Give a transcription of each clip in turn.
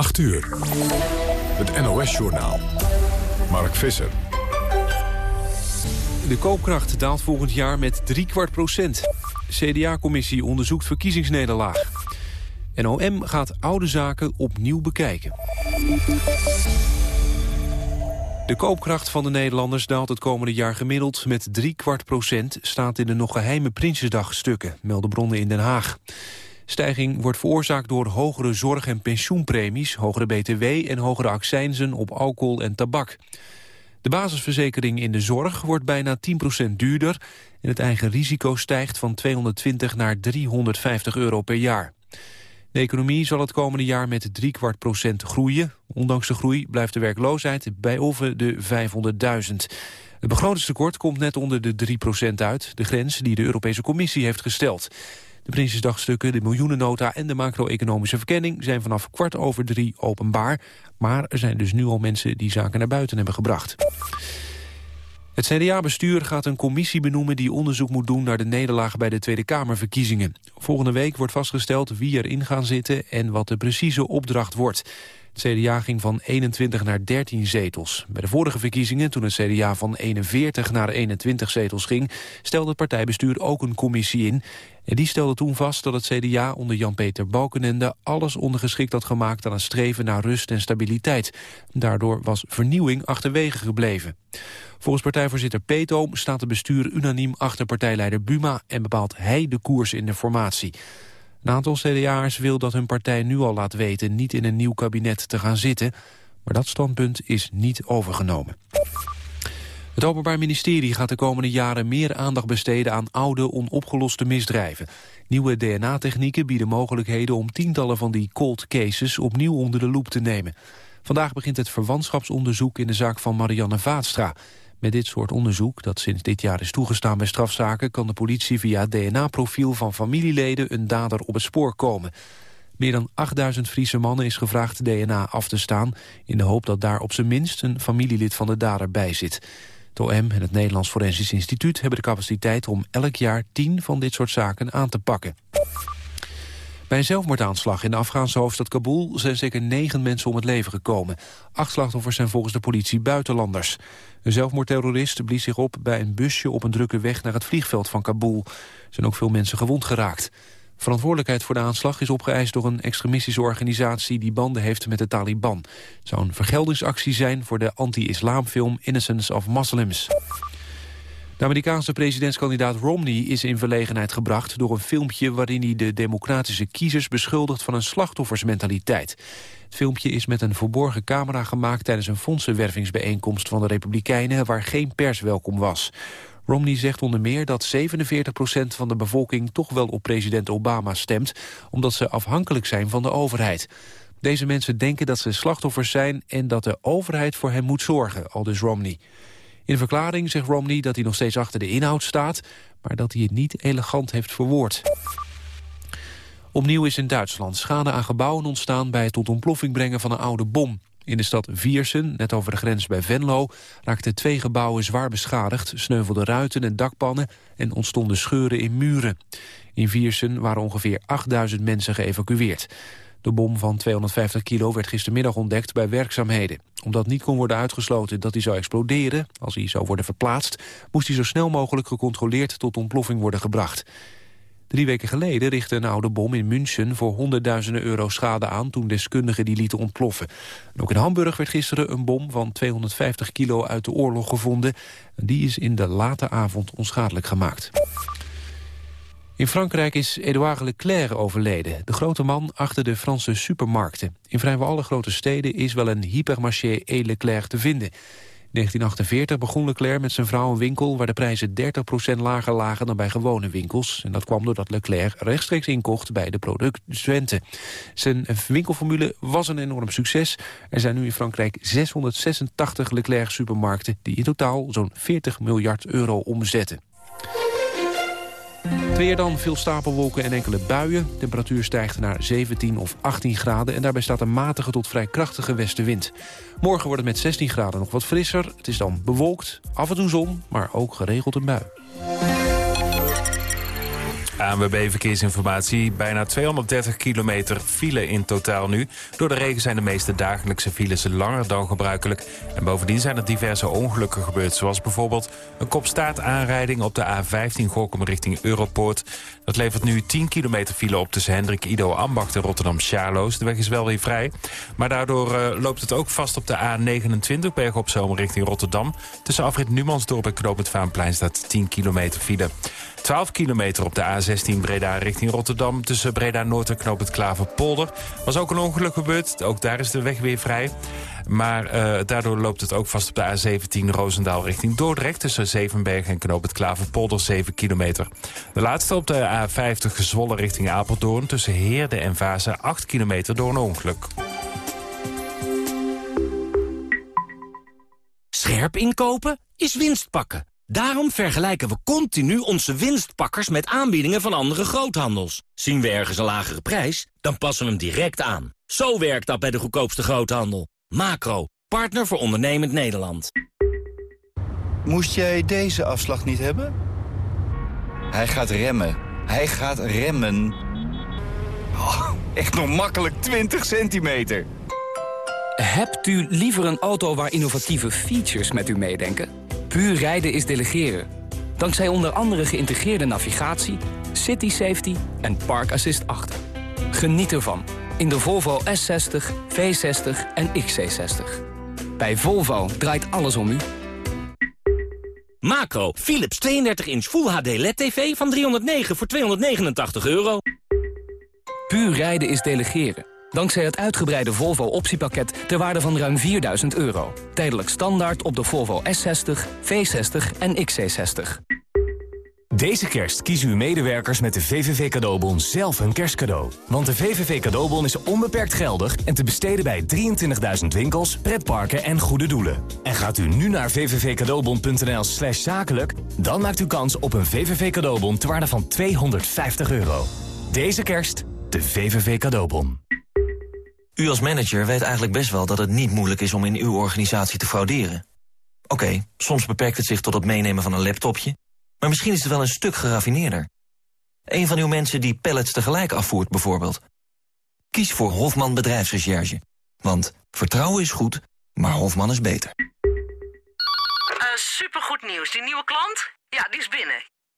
8 uur. Het NOS-journaal. Mark Visser. De koopkracht daalt volgend jaar met drie kwart procent. CDA-commissie onderzoekt verkiezingsnederlaag. NOM gaat oude zaken opnieuw bekijken. De koopkracht van de Nederlanders daalt het komende jaar gemiddeld met drie kwart procent, staat in de nog geheime Prinsjesdagstukken, melden bronnen in Den Haag. Stijging wordt veroorzaakt door hogere zorg- en pensioenpremies, hogere btw en hogere accijnzen op alcohol en tabak. De basisverzekering in de zorg wordt bijna 10% duurder en het eigen risico stijgt van 220 naar 350 euro per jaar. De economie zal het komende jaar met kwart procent groeien. Ondanks de groei blijft de werkloosheid bij over de 500.000. Het begrotingstekort komt net onder de 3 procent uit, de grens die de Europese Commissie heeft gesteld. De Prinsjesdagstukken, de miljoenennota en de macro-economische verkenning zijn vanaf kwart over drie openbaar. Maar er zijn dus nu al mensen die zaken naar buiten hebben gebracht. Het CDA-bestuur gaat een commissie benoemen die onderzoek moet doen naar de nederlaag bij de Tweede Kamerverkiezingen. Volgende week wordt vastgesteld wie erin gaan zitten en wat de precieze opdracht wordt. Het CDA ging van 21 naar 13 zetels. Bij de vorige verkiezingen, toen het CDA van 41 naar 21 zetels ging... stelde het partijbestuur ook een commissie in. Die stelde toen vast dat het CDA onder Jan-Peter Balkenende... alles ondergeschikt had gemaakt aan een streven naar rust en stabiliteit. Daardoor was vernieuwing achterwege gebleven. Volgens partijvoorzitter Peetoom staat het bestuur unaniem achter partijleider Buma... en bepaalt hij de koers in de formatie. Een aantal CDA'ers wil dat hun partij nu al laat weten... niet in een nieuw kabinet te gaan zitten, maar dat standpunt is niet overgenomen. Het Openbaar Ministerie gaat de komende jaren meer aandacht besteden aan oude, onopgeloste misdrijven. Nieuwe DNA-technieken bieden mogelijkheden om tientallen van die cold cases opnieuw onder de loep te nemen. Vandaag begint het verwantschapsonderzoek in de zaak van Marianne Vaatstra. Met dit soort onderzoek, dat sinds dit jaar is toegestaan bij strafzaken... kan de politie via DNA-profiel van familieleden een dader op het spoor komen. Meer dan 8000 Friese mannen is gevraagd DNA af te staan... in de hoop dat daar op zijn minst een familielid van de dader bij zit. OM en het Nederlands Forensisch Instituut hebben de capaciteit... om elk jaar 10 van dit soort zaken aan te pakken. Bij een zelfmoordaanslag in de Afghaanse hoofdstad Kabul zijn zeker negen mensen om het leven gekomen. Acht slachtoffers zijn volgens de politie buitenlanders. Een zelfmoordterrorist blies zich op bij een busje op een drukke weg naar het vliegveld van Kabul. Er zijn ook veel mensen gewond geraakt. Verantwoordelijkheid voor de aanslag is opgeëist door een extremistische organisatie die banden heeft met de Taliban. Het zou een vergeldingsactie zijn voor de anti-islamfilm Innocence of Muslims. De Amerikaanse presidentskandidaat Romney is in verlegenheid gebracht... door een filmpje waarin hij de democratische kiezers beschuldigt... van een slachtoffersmentaliteit. Het filmpje is met een verborgen camera gemaakt... tijdens een fondsenwervingsbijeenkomst van de Republikeinen... waar geen pers welkom was. Romney zegt onder meer dat 47% van de bevolking... toch wel op president Obama stemt... omdat ze afhankelijk zijn van de overheid. Deze mensen denken dat ze slachtoffers zijn... en dat de overheid voor hen moet zorgen, aldus Romney. In een verklaring zegt Romney dat hij nog steeds achter de inhoud staat... maar dat hij het niet elegant heeft verwoord. Opnieuw is in Duitsland schade aan gebouwen ontstaan... bij het tot ontploffing brengen van een oude bom. In de stad Viersen, net over de grens bij Venlo... raakten twee gebouwen zwaar beschadigd, sneuvelden ruiten en dakpannen... en ontstonden scheuren in muren. In Viersen waren ongeveer 8000 mensen geëvacueerd. De bom van 250 kilo werd gistermiddag ontdekt bij werkzaamheden. Omdat niet kon worden uitgesloten dat hij zou exploderen... als hij zou worden verplaatst... moest hij zo snel mogelijk gecontroleerd tot ontploffing worden gebracht. Drie weken geleden richtte een oude bom in München... voor honderdduizenden euro schade aan toen deskundigen die lieten ontploffen. ook in Hamburg werd gisteren een bom van 250 kilo uit de oorlog gevonden. Die is in de late avond onschadelijk gemaakt. In Frankrijk is Edouard Leclerc overleden, de grote man achter de Franse supermarkten. In vrijwel alle grote steden is wel een hypermarché E. Leclerc te vinden. In 1948 begon Leclerc met zijn vrouw een winkel... waar de prijzen 30% lager lagen dan bij gewone winkels. En dat kwam doordat Leclerc rechtstreeks inkocht bij de producenten. Zijn winkelformule was een enorm succes. Er zijn nu in Frankrijk 686 Leclerc-supermarkten... die in totaal zo'n 40 miljard euro omzetten. Weer dan, veel stapelwolken en enkele buien. Temperatuur stijgt naar 17 of 18 graden... en daarbij staat een matige tot vrij krachtige westenwind. Morgen wordt het met 16 graden nog wat frisser. Het is dan bewolkt, af en toe zon, maar ook geregeld een bui. ANWB Verkeersinformatie. Bijna 230 kilometer file in totaal nu. Door de regen zijn de meeste dagelijkse files langer dan gebruikelijk. En bovendien zijn er diverse ongelukken gebeurd. Zoals bijvoorbeeld een kopstaartaanrijding op de A15 Gorkum richting Europoort. Dat levert nu 10 kilometer file op tussen Hendrik Ido Ambacht en Rotterdam-Charloes. De weg is wel weer vrij. Maar daardoor uh, loopt het ook vast op de A29 Berg op Zomer richting Rotterdam. Tussen afrit Numansdorp en Knoop Vaanplein staat 10 kilometer file. 12 kilometer op de A16 Breda richting Rotterdam... tussen Breda Noord en Knoop het Klaverpolder. Was ook een ongeluk gebeurd. Ook daar is de weg weer vrij. Maar uh, daardoor loopt het ook vast op de A17 Roosendaal richting Dordrecht... tussen Zevenberg en Knoop het Klaverpolder 7 kilometer. De laatste op de A50 Gezwolle richting Apeldoorn... tussen Heerde en Vaassen 8 kilometer door een ongeluk. Scherp inkopen is winst pakken. Daarom vergelijken we continu onze winstpakkers met aanbiedingen van andere groothandels. Zien we ergens een lagere prijs, dan passen we hem direct aan. Zo werkt dat bij de goedkoopste groothandel. Macro, partner voor ondernemend Nederland. Moest jij deze afslag niet hebben? Hij gaat remmen. Hij gaat remmen. Oh, echt nog makkelijk 20 centimeter. Hebt u liever een auto waar innovatieve features met u meedenken? Puur rijden is delegeren. Dankzij onder andere geïntegreerde navigatie, city safety en park assist 8. Geniet ervan in de Volvo S60, V60 en XC60. Bij Volvo draait alles om u. Macro, Philips 32-inch Full HD LED-TV van 309 voor 289 euro. Puur rijden is delegeren. Dankzij het uitgebreide Volvo-optiepakket ter waarde van ruim 4000 euro. Tijdelijk standaard op de Volvo S60, V60 en XC60. Deze kerst kiezen uw medewerkers met de VVV Cadeaubon zelf een kerstcadeau. Want de VVV Cadeaubon is onbeperkt geldig en te besteden bij 23.000 winkels, pretparken en goede doelen. En gaat u nu naar vvvcadeaubon.nl slash zakelijk... dan maakt u kans op een VVV Cadeaubon ter waarde van 250 euro. Deze kerst de VVV Cadeaubon. U als manager weet eigenlijk best wel dat het niet moeilijk is om in uw organisatie te frauderen. Oké, soms beperkt het zich tot het meenemen van een laptopje, maar misschien is het wel een stuk geraffineerder. Een van uw mensen die pallets tegelijk afvoert bijvoorbeeld. Kies voor Hofman Bedrijfsrecherche. Want vertrouwen is goed, maar Hofman is beter. Uh, supergoed nieuws. Die nieuwe klant? Ja, die is binnen.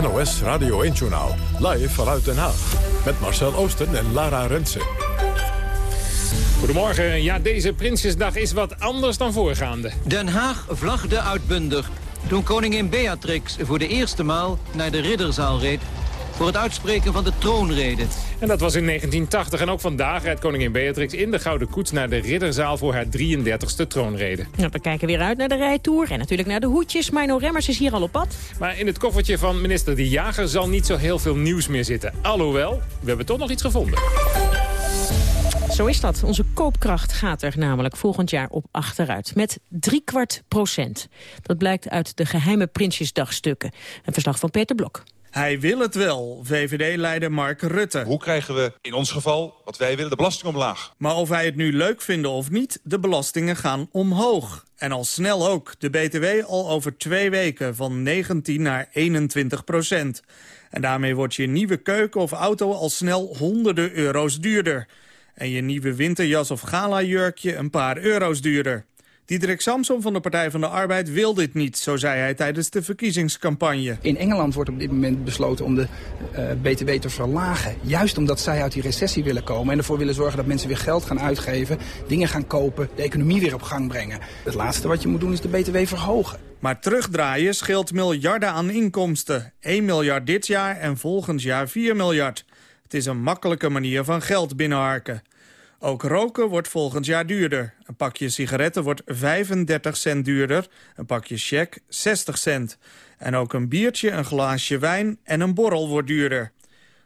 NOS Radio 1-journaal. Live vanuit Den Haag. Met Marcel Oosten en Lara Rensen. Goedemorgen. Ja, deze Prinsjesdag is wat anders dan voorgaande. Den Haag vlagde uitbundig toen koningin Beatrix voor de eerste maal naar de Ridderzaal reed voor het uitspreken van de troonrede. En dat was in 1980 en ook vandaag rijdt koningin Beatrix in de Gouden Koets naar de Ridderzaal voor haar 33ste troonrede. Nou, we kijken weer uit naar de rijtour en natuurlijk naar de hoedjes. Mino Remmers is hier al op pad. Maar in het koffertje van minister De Jager zal niet zo heel veel nieuws meer zitten. Alhoewel, we hebben toch nog iets gevonden. Zo is dat. Onze koopkracht gaat er namelijk volgend jaar op achteruit. Met driekwart procent. Dat blijkt uit de geheime Prinsjesdagstukken. Een verslag van Peter Blok. Hij wil het wel, VVD-leider Mark Rutte. Hoe krijgen we in ons geval, wat wij willen, de belasting omlaag? Maar of wij het nu leuk vinden of niet, de belastingen gaan omhoog. En al snel ook. De BTW al over twee weken van 19 naar 21 procent. En daarmee wordt je nieuwe keuken of auto al snel honderden euro's duurder. En je nieuwe winterjas of gala-jurkje een paar euro's duurder. Diederik Samson van de Partij van de Arbeid wil dit niet, zo zei hij tijdens de verkiezingscampagne. In Engeland wordt op dit moment besloten om de uh, BTW te verlagen. Juist omdat zij uit die recessie willen komen en ervoor willen zorgen dat mensen weer geld gaan uitgeven, dingen gaan kopen, de economie weer op gang brengen. Het laatste wat je moet doen is de BTW verhogen. Maar terugdraaien scheelt miljarden aan inkomsten. 1 miljard dit jaar en volgend jaar 4 miljard. Het is een makkelijke manier van geld binnenharken. Ook roken wordt volgend jaar duurder. Een pakje sigaretten wordt 35 cent duurder, een pakje check 60 cent. En ook een biertje, een glaasje wijn en een borrel wordt duurder.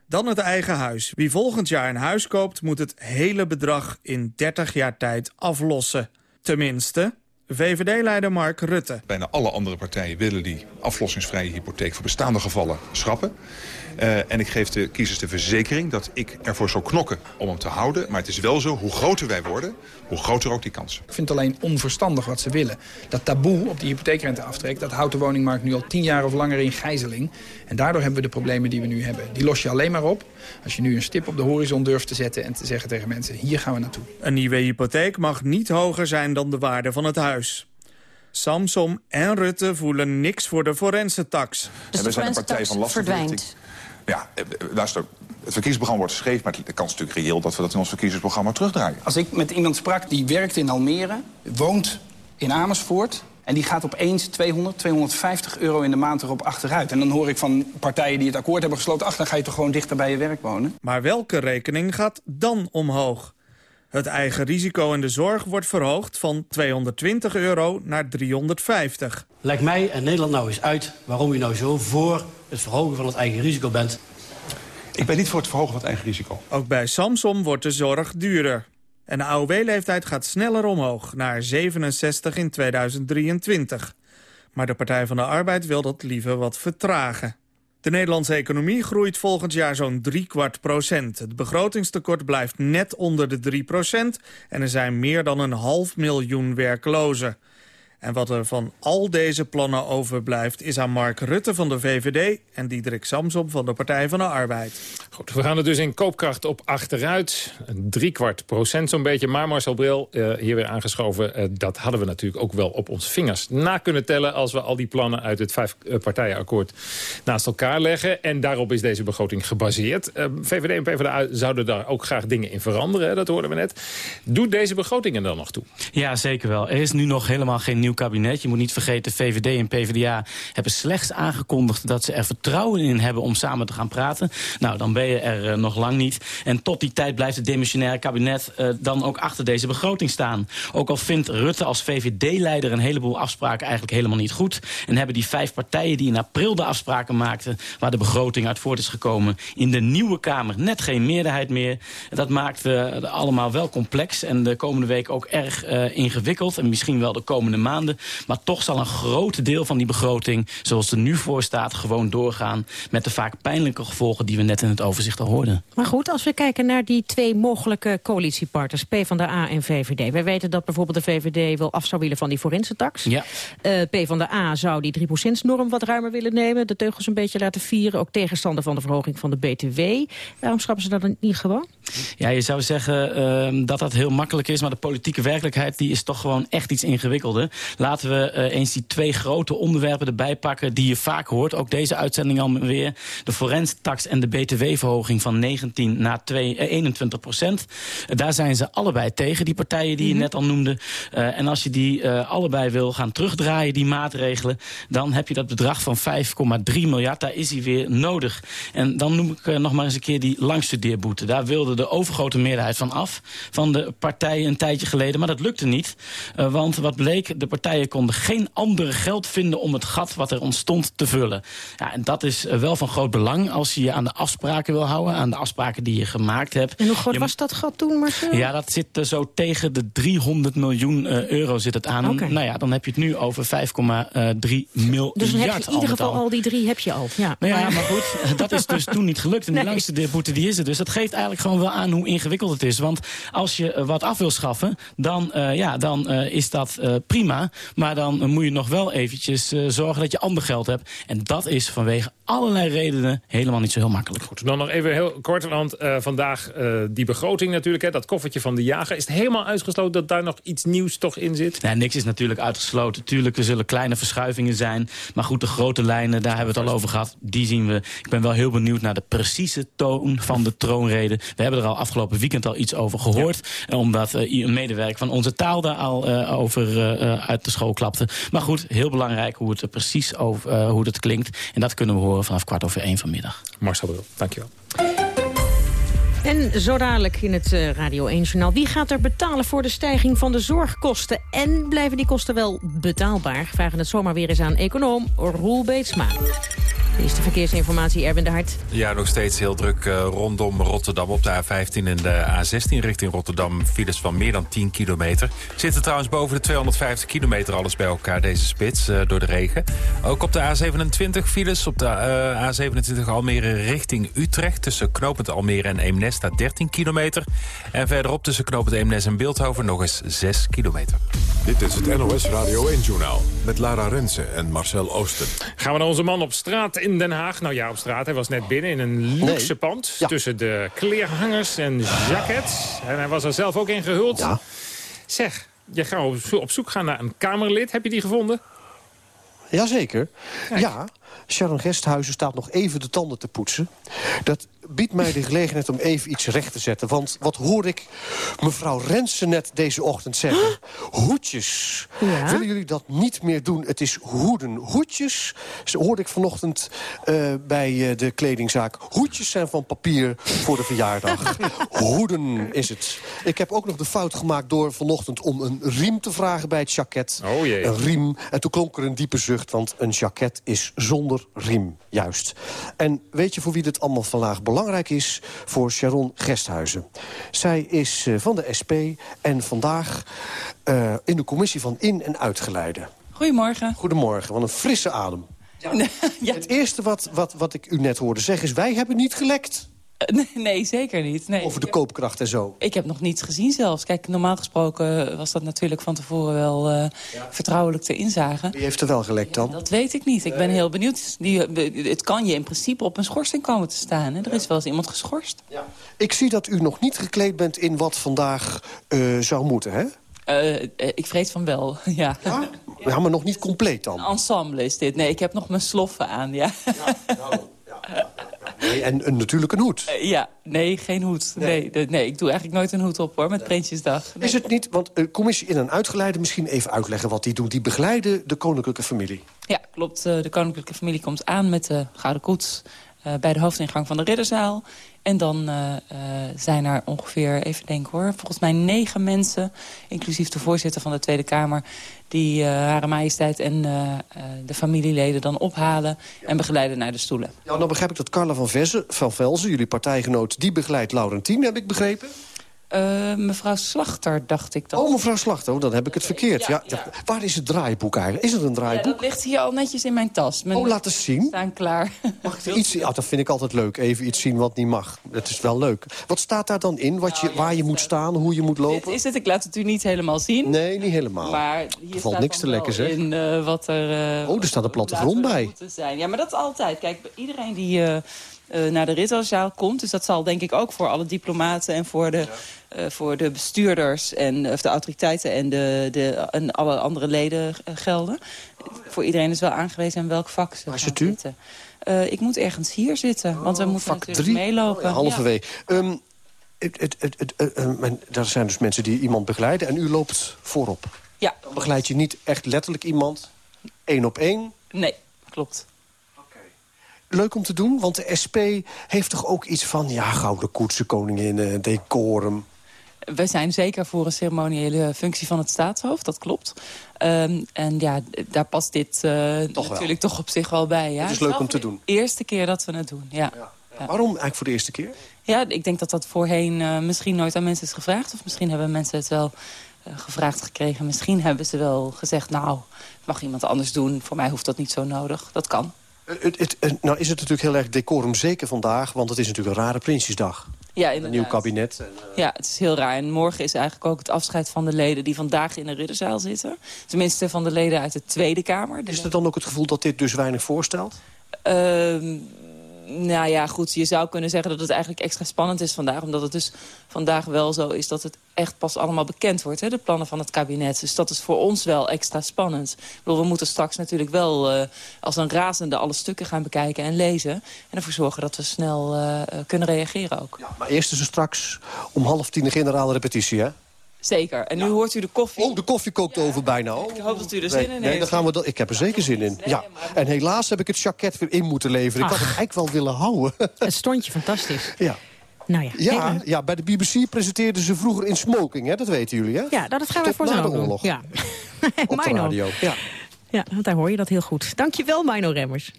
Dan het eigen huis. Wie volgend jaar een huis koopt, moet het hele bedrag in 30 jaar tijd aflossen. Tenminste, VVD-leider Mark Rutte. Bijna alle andere partijen willen die aflossingsvrije hypotheek voor bestaande gevallen schrappen. Uh, en ik geef de kiezers de verzekering dat ik ervoor zal knokken om hem te houden. Maar het is wel zo, hoe groter wij worden, hoe groter ook die kans. Ik vind het alleen onverstandig wat ze willen. Dat taboe op die hypotheekrenteaftrek, dat houdt de woningmarkt nu al tien jaar of langer in gijzeling. En daardoor hebben we de problemen die we nu hebben. Die los je alleen maar op als je nu een stip op de horizon durft te zetten... en te zeggen tegen mensen, hier gaan we naartoe. Een nieuwe hypotheek mag niet hoger zijn dan de waarde van het huis. Samsom en Rutte voelen niks voor de forense tax. Dus en we zijn een partij van lastenverlichting. Ja, eh, eh, luister, het verkiezingsprogramma wordt geschreven... maar de kans is natuurlijk reëel dat we dat in ons verkiezingsprogramma terugdraaien. Als ik met iemand sprak die werkt in Almere, woont in Amersfoort... En die gaat opeens 200, 250 euro in de maand erop achteruit. En dan hoor ik van partijen die het akkoord hebben gesloten... ach, dan ga je toch gewoon dichter bij je werk wonen. Maar welke rekening gaat dan omhoog? Het eigen risico in de zorg wordt verhoogd van 220 euro naar 350. Lijkt mij en Nederland nou eens uit waarom u nou zo voor het verhogen van het eigen risico bent. Ik ben niet voor het verhogen van het eigen risico. Ook bij Samsung wordt de zorg duurder. En de AOW-leeftijd gaat sneller omhoog, naar 67 in 2023. Maar de Partij van de Arbeid wil dat liever wat vertragen. De Nederlandse economie groeit volgend jaar zo'n drie kwart procent. Het begrotingstekort blijft net onder de 3 procent... en er zijn meer dan een half miljoen werklozen. En wat er van al deze plannen overblijft... is aan Mark Rutte van de VVD en Diederik Samsom van de Partij van de Arbeid. Goed, we gaan er dus in koopkracht op achteruit. Een driekwart procent zo'n beetje. Maar Marcel Bril, uh, hier weer aangeschoven... Uh, dat hadden we natuurlijk ook wel op onze vingers na kunnen tellen... als we al die plannen uit het vijfpartijenakkoord naast elkaar leggen. En daarop is deze begroting gebaseerd. Uh, VVD en PvdA zouden daar ook graag dingen in veranderen. Dat hoorden we net. Doet deze begroting er dan nog toe? Ja, zeker wel. Er is nu nog helemaal geen nieuw kabinet. Je moet niet vergeten, VVD en PvdA hebben slechts aangekondigd... dat ze er vertrouwen in hebben om samen te gaan praten. Nou, dan ben je er uh, nog lang niet. En tot die tijd blijft het demissionaire kabinet uh, dan ook achter deze begroting staan. Ook al vindt Rutte als VVD-leider een heleboel afspraken eigenlijk helemaal niet goed. En hebben die vijf partijen die in april de afspraken maakten... waar de begroting uit voort is gekomen... in de nieuwe Kamer net geen meerderheid meer. Dat maakt uh, allemaal wel complex en de komende week ook erg ingewikkeld. En misschien wel de komende maanden maanden. Maar toch zal een groot deel van die begroting, zoals er nu voor staat, gewoon doorgaan. Met de vaak pijnlijke gevolgen die we net in het overzicht al hoorden. Maar goed, als we kijken naar die twee mogelijke coalitiepartners, PvdA en VVD. Wij weten dat bijvoorbeeld de VVD wel af zou willen van die forense tax. Ja. Uh, PvdA zou die 3%-norm wat ruimer willen nemen. De teugels een beetje laten vieren. Ook tegenstander van de verhoging van de BTW. Waarom schrappen ze dat dan niet gewoon? Ja, je zou zeggen uh, dat dat heel makkelijk is. Maar de politieke werkelijkheid die is toch gewoon echt iets ingewikkelder. Laten we uh, eens die twee grote onderwerpen erbij pakken... die je vaak hoort, ook deze uitzending alweer. De forensentax en de btw-verhoging van 19 naar 2, uh, 21 procent. Uh, daar zijn ze allebei tegen, die partijen die je mm -hmm. net al noemde. Uh, en als je die allebei wil gaan terugdraaien, die maatregelen... dan heb je dat bedrag van 5,3 miljard. Daar is hij weer nodig. En dan noem ik nog maar eens een keer die langstudeerboete. Daar wilde de overgrote meerderheid van af. Van de partijen een tijdje geleden. Maar dat lukte niet. Want wat bleek, de partijen konden geen andere geld vinden om het gat wat er ontstond te vullen. Ja, en dat is wel van groot belang als je je aan de afspraken wil houden, aan de afspraken die je gemaakt hebt. En hoe groot je... was dat gat toen, Marcel? Ja, dat zit uh, zo tegen de 300 miljoen uh, euro zit het aan. Okay. Nou ja, dan heb je het nu over 5,3 miljard. Dus dan heb je in ieder geval al. al die drie heb je al. Ja, nou ja maar goed, dat is dus toen niet gelukt. En nee. die langste deerboete die is er dus. Dat geeft eigenlijk gewoon wel aan hoe ingewikkeld het is. Want als je wat af wil schaffen, dan, ja, dan is dat prima. Maar dan moet je nog wel eventjes uh, zorgen dat je ander geld hebt. En dat is vanwege allerlei redenen helemaal niet zo heel makkelijk. Goed, dan nog even heel kort, want uh, vandaag uh, die begroting natuurlijk, hè, dat koffertje van de jager. Is het helemaal uitgesloten dat daar nog iets nieuws toch in zit? Nee, niks is natuurlijk uitgesloten. Tuurlijk, er zullen kleine verschuivingen zijn. Maar goed, de grote lijnen, daar hebben we het al over gehad. Die zien we. Ik ben wel heel benieuwd naar de precieze toon van de troonrede. We hebben er al afgelopen weekend al iets over gehoord. Ja. Omdat een medewerker van onze taal daar al over uit de school klapte. Maar goed, heel belangrijk hoe het er precies over, uh, hoe het klinkt. En dat kunnen we horen vanaf kwart over één vanmiddag. Marcel Bril, dankjewel. En zo dadelijk in het uh, Radio 1-journaal. Wie gaat er betalen voor de stijging van de zorgkosten? En blijven die kosten wel betaalbaar? Vragen het zomaar weer eens aan econoom Roel Beetsma. Dit is de verkeersinformatie, Erwin de Hart. Ja, nog steeds heel druk uh, rondom Rotterdam op de A15 en de A16 richting Rotterdam. Files van meer dan 10 kilometer. Zitten trouwens boven de 250 kilometer alles bij elkaar deze spits uh, door de regen. Ook op de A27 files op de uh, A27 Almere richting Utrecht. Tussen knooppunt Almere en Eemnes staat 13 kilometer. En verderop tussen knooppunt Eemnes en Beeldhoven nog eens 6 kilometer. Dit is het NOS Radio 1-journaal met Lara Rensen en Marcel Oosten. Gaan we naar onze man op straat in Den Haag. Nou ja, op straat. Hij was net binnen in een luxe nee. pand. Ja. Tussen de kleerhangers en jackets. En hij was er zelf ook in gehuld. Ja. Zeg, je gaat op zoek gaan naar een Kamerlid. Heb je die gevonden? Jazeker. Ja, Sharon Gesthuizen staat nog even de tanden te poetsen. Dat biedt mij de gelegenheid om even iets recht te zetten. Want wat hoor ik mevrouw Rensen net deze ochtend zeggen? Hoedjes. Ja? Willen jullie dat niet meer doen? Het is hoeden. Hoedjes, Zo hoorde ik vanochtend uh, bij uh, de kledingzaak. Hoedjes zijn van papier voor de verjaardag. hoeden is het. Ik heb ook nog de fout gemaakt door vanochtend om een riem te vragen bij het jacket. Oh jee. Een riem. En toen klonk er een diepe zucht, want een jacket is zonder riem. Juist. En weet je voor wie dit allemaal vandaag belangrijk is? Voor Sharon Gesthuizen. Zij is uh, van de SP en vandaag uh, in de commissie van in- en uitgeleide. Goedemorgen. Goedemorgen, wat een frisse adem. Ja. ja. Het eerste wat, wat, wat ik u net hoorde zeggen is... wij hebben niet gelekt. Nee, nee, zeker niet. Nee. Over de koopkracht en zo. Ik heb nog niets gezien zelfs. Kijk, normaal gesproken was dat natuurlijk van tevoren wel uh, ja. vertrouwelijk te inzagen. Wie heeft er wel gelekt dan? Ja, dat weet ik niet. Ik ben heel benieuwd. Die, het kan je in principe op een schorsing komen te staan. Hè? Er is wel eens iemand geschorst. Ik zie dat u nog niet gekleed bent in wat vandaag uh, zou moeten, hè? Uh, ik vrees van wel, ja. ja. Ja, maar nog niet compleet dan? Een ensemble is dit. Nee, ik heb nog mijn sloffen aan, ja. ja nou, ja. Nee, en, en natuurlijk een hoed. Uh, ja, nee, geen hoed. Nee. Nee, de, nee, ik doe eigenlijk nooit een hoed op, hoor, met nee. Prinsjesdag. Is het niet, want de commissie in een uitgeleide... misschien even uitleggen wat die doen. Die begeleiden de koninklijke familie. Ja, klopt. De koninklijke familie komt aan met de Gouden Koets... Uh, bij de hoofdingang van de Ridderzaal. En dan uh, uh, zijn er ongeveer, even denken hoor... volgens mij negen mensen, inclusief de voorzitter van de Tweede Kamer... die Hare Majesteit en de familieleden dan ophalen... en begeleiden naar de stoelen. Ja, dan begrijp ik dat Carla van, van Velzen, jullie partijgenoot... die begeleidt Laurentien, heb ik begrepen? Uh, mevrouw Slachter, dacht ik dat. Oh, mevrouw Slachter, oh, dan heb ik het verkeerd. Ja, ja, ja. Waar is het draaiboek eigenlijk? Is er een draaiboek? Ja, dat ligt hier al netjes in mijn tas. Mijn oh, laat eens zien. staan klaar. Mag ik iets zien? Oh, dat vind ik altijd leuk. Even iets zien wat niet mag. Dat is wel leuk. Wat staat daar dan in? Wat je, Nou, waar je moet staan, hoe je moet lopen? Dit is het, ik laat het u niet helemaal zien. Nee, niet helemaal. Maar hier er valt niks te lekker, zeg. in uh, wat er... Uh, oh, er staat een plattegrond bij. Zijn. Ja, maar dat is altijd. Kijk, iedereen die... Uh, uh, naar de Ritterzaal komt. Dus dat zal denk ik ook voor alle diplomaten en voor de, ja. uh, voor de bestuurders... en of de autoriteiten en, de, de, en alle andere leden uh, gelden. Voor iedereen is wel aangewezen in welk vak ze Waar gaan zit u? zitten. Uh, ik moet ergens hier zitten, want we oh, moeten vak natuurlijk drie? meelopen. Oh, ja, halverwege. Ja. Um, het, het, het, het, er zijn dus mensen die iemand begeleiden en u loopt voorop. Ja. Dan begeleid je niet echt letterlijk iemand, één op één? Nee, klopt leuk om te doen? Want de SP heeft toch ook iets van... ja, gouden koetsen, koningin, uh, decorum. We zijn zeker voor een ceremoniële functie van het staatshoofd, dat klopt. Um, en ja, daar past dit uh, toch natuurlijk wel. toch op zich wel bij. Ja. Het is leuk om te doen. De eerste keer dat we het doen, ja. ja. ja. Waarom eigenlijk voor de eerste keer? Ja, ik denk dat dat voorheen uh, misschien nooit aan mensen is gevraagd. Of misschien hebben mensen het wel uh, gevraagd gekregen. Misschien hebben ze wel gezegd, nou, mag iemand anders doen. Voor mij hoeft dat niet zo nodig. Dat kan. Het, het, het, nou is het natuurlijk heel erg decorum, zeker vandaag... want het is natuurlijk een rare Prinsjesdag. Ja, Een nieuw kabinet. En, uh... Ja, het is heel raar. En morgen is eigenlijk ook het afscheid van de leden... die vandaag in de ridderzaal zitten. Tenminste, van de leden uit de Tweede Kamer. Is er dan ook het gevoel dat dit dus weinig voorstelt? Uh, nou ja, goed, je zou kunnen zeggen dat het eigenlijk extra spannend is vandaag. Omdat het dus vandaag wel zo is dat het echt pas allemaal bekend wordt. Hè, de plannen van het kabinet. Dus dat is voor ons wel extra spannend. We moeten straks natuurlijk wel uh, als een razende alle stukken gaan bekijken en lezen. En ervoor zorgen dat we snel uh, kunnen reageren ook. Ja, maar eerst is er straks om half tien de generale repetitie, hè? Zeker. En nu ja. hoort u de koffie. Oh, de koffie kookt ja. over bijna. Oh. Ik hoop dat u er zin in heeft. Nee, dan gaan we dat. Ik heb er zeker zin in. Ja. En helaas heb ik het jacket weer in moeten leveren. Ach. Ik had het eigenlijk wel willen houden. Het stond je fantastisch. Ja. Nou ja. Ja, ja, bij de BBC presenteerden ze vroeger in smoking, hè? dat weten jullie, hè? Ja, dat gaan we voor na zo de oorlog. Ja. Op de radio, ja. Ja, want daar hoor je dat heel goed. Dankjewel, Mino Remmers.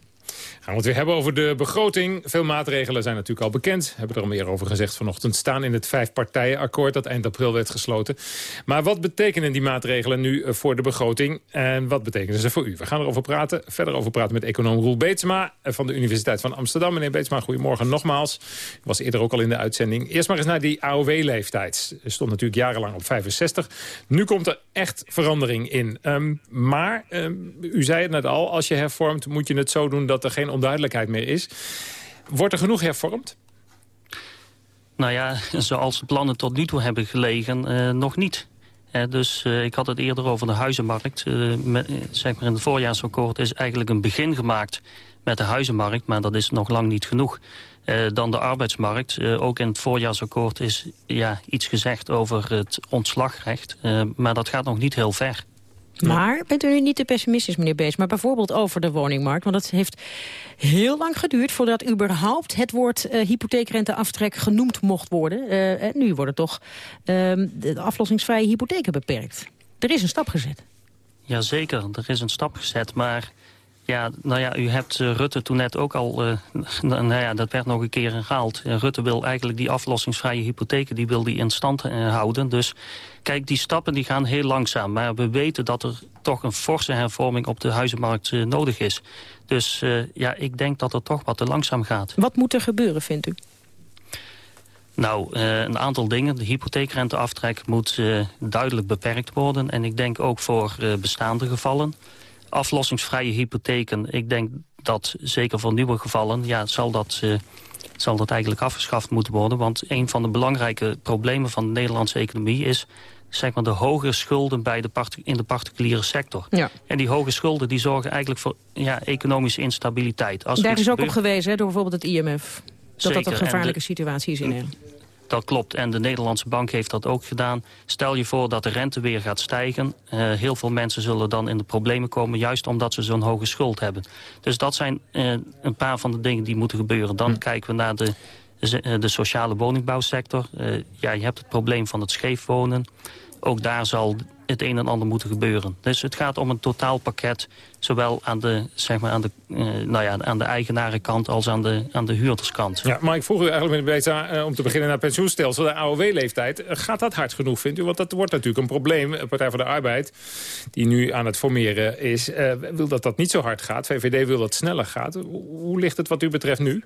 Gaan we het weer hebben over de begroting. Veel maatregelen zijn natuurlijk al bekend. Hebben er al meer over gezegd vanochtend. Staan in het vijfpartijenakkoord dat eind april werd gesloten. Maar wat betekenen die maatregelen nu eh, voor de begroting? En wat betekenen ze voor u? We gaan erover praten. Verder over praten met econoom Roel Beetsma eh, van de Universiteit van Amsterdam. Meneer Beetsma, goedemorgen nogmaals. Ik was eerder ook al in de uitzending. Eerst maar eens naar die AOW-leeftijd. Stond natuurlijk jarenlang op 65. Nu komt er echt verandering in. Ehm, maar, ehm, u zei het net al, als je hervormt moet je het zo doen dat er geen onduidelijkheid meer is. Wordt er genoeg hervormd? Nou ja, zoals de plannen tot nu toe hebben gelegen, uh, nog niet. Uh, dus uh, ik had het eerder over de huizenmarkt. Zeg maar in het voorjaarsakkoord is eigenlijk een begin gemaakt met de huizenmarkt, maar dat is nog lang niet genoeg. dan de arbeidsmarkt. ook in het voorjaarsakkoord is ja, iets gezegd over het ontslagrecht. maar dat gaat nog niet heel ver. Maar bent u nu niet te pessimistisch, meneer Bees, maar bijvoorbeeld over de woningmarkt? Want het heeft heel lang geduurd voordat überhaupt het woord uh, hypotheekrenteaftrek genoemd mocht worden. Uh, en nu worden toch uh, de aflossingsvrije hypotheken beperkt. Er is een stap gezet. Jazeker, er is een stap gezet, maar... Ja, nou ja, u hebt uh, Rutte toen net ook al, uh, nou ja, dat werd nog een keer herhaald. Uh, Rutte wil eigenlijk die aflossingsvrije hypotheken, die wil die in stand houden. Dus kijk, die stappen die gaan heel langzaam. Maar we weten dat er toch een forse hervorming op de huizenmarkt nodig is. Dus ja, ik denk dat het toch wat te langzaam gaat. Wat moet er gebeuren, vindt u? Nou, een aantal dingen. De hypotheekrenteaftrek moet duidelijk beperkt worden. En ik denk ook voor bestaande gevallen aflossingsvrije hypotheken. Ik denk dat zeker voor nieuwe gevallen ja, zal, dat, uh, zal dat eigenlijk afgeschaft moeten worden. Want een van de belangrijke problemen van de Nederlandse economie is zeg maar, de hoge schulden bij de in de particuliere sector. Ja. En die hoge schulden die zorgen eigenlijk voor ja, economische instabiliteit. Als Daar is ook op gewezen hè, door bijvoorbeeld het IMF. Dat dat een gevaarlijke situatie is in Nederland. Dat klopt. En de Nederlandse bank heeft dat ook gedaan. Stel je voor dat de rente weer gaat stijgen. Uh, heel veel mensen zullen dan in de problemen komen... juist omdat ze zo'n hoge schuld hebben. Dus dat zijn uh, een paar van de dingen die moeten gebeuren. Dan hm. kijken we naar de, de sociale woningbouwsector. Uh, ja, je hebt het probleem van het scheef wonen. Ook daar zal het een en ander moeten gebeuren. Dus het gaat om een totaalpakket, zowel aan de, zeg maar aan de, uh, nou ja, aan de eigenarenkant als aan de, aan de huurderskant. Ja, maar ik vroeg u eigenlijk uh, om te beginnen naar pensioenstelsel, de AOW-leeftijd. Gaat dat hard genoeg, vindt u? Want dat wordt natuurlijk een probleem. De Partij voor de Arbeid, die nu aan het formeren is, wil dat dat niet zo hard gaat. VVD wil dat sneller gaat. Hoe ligt het wat u betreft nu?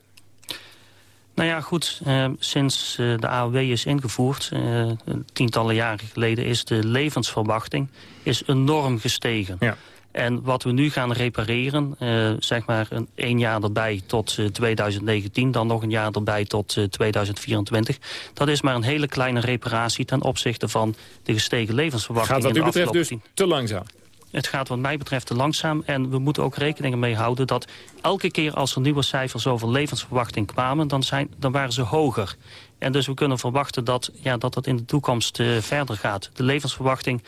Nou ja, goed. Uh, sinds uh, de AOW is ingevoerd, uh, tientallen jaren geleden... is de levensverwachting is enorm gestegen. Ja. En wat we nu gaan repareren, zeg maar een, één jaar erbij tot 2019... dan nog een jaar erbij tot 2024... dat is maar een hele kleine reparatie ten opzichte van de gestegen levensverwachting. Gaat wat u betreft dus te langzaam? Het gaat wat mij betreft te langzaam. En we moeten ook rekening mee houden dat elke keer als er nieuwe cijfers over levensverwachting kwamen... dan, zijn, dan waren ze hoger. En dus we kunnen verwachten dat ja, dat, dat in de toekomst uh, verder gaat. De levensverwachting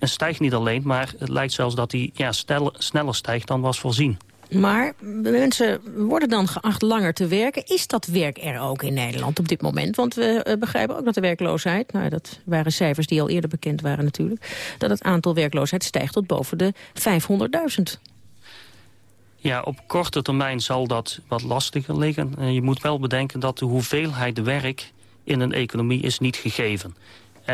stijgt niet alleen, maar het lijkt zelfs dat die ja, sneller stijgt dan was voorzien. Maar mensen worden dan geacht langer te werken. Is dat werk er ook in Nederland op dit moment? Want we eh, begrijpen ook dat de werkloosheid... nou, dat waren cijfers die al eerder bekend waren natuurlijk... dat het aantal werkloosheid stijgt tot boven de 500.000. Ja, op korte termijn zal dat wat lastiger liggen. Eh, je moet wel bedenken dat de hoeveelheid werk in een economie is niet gegeven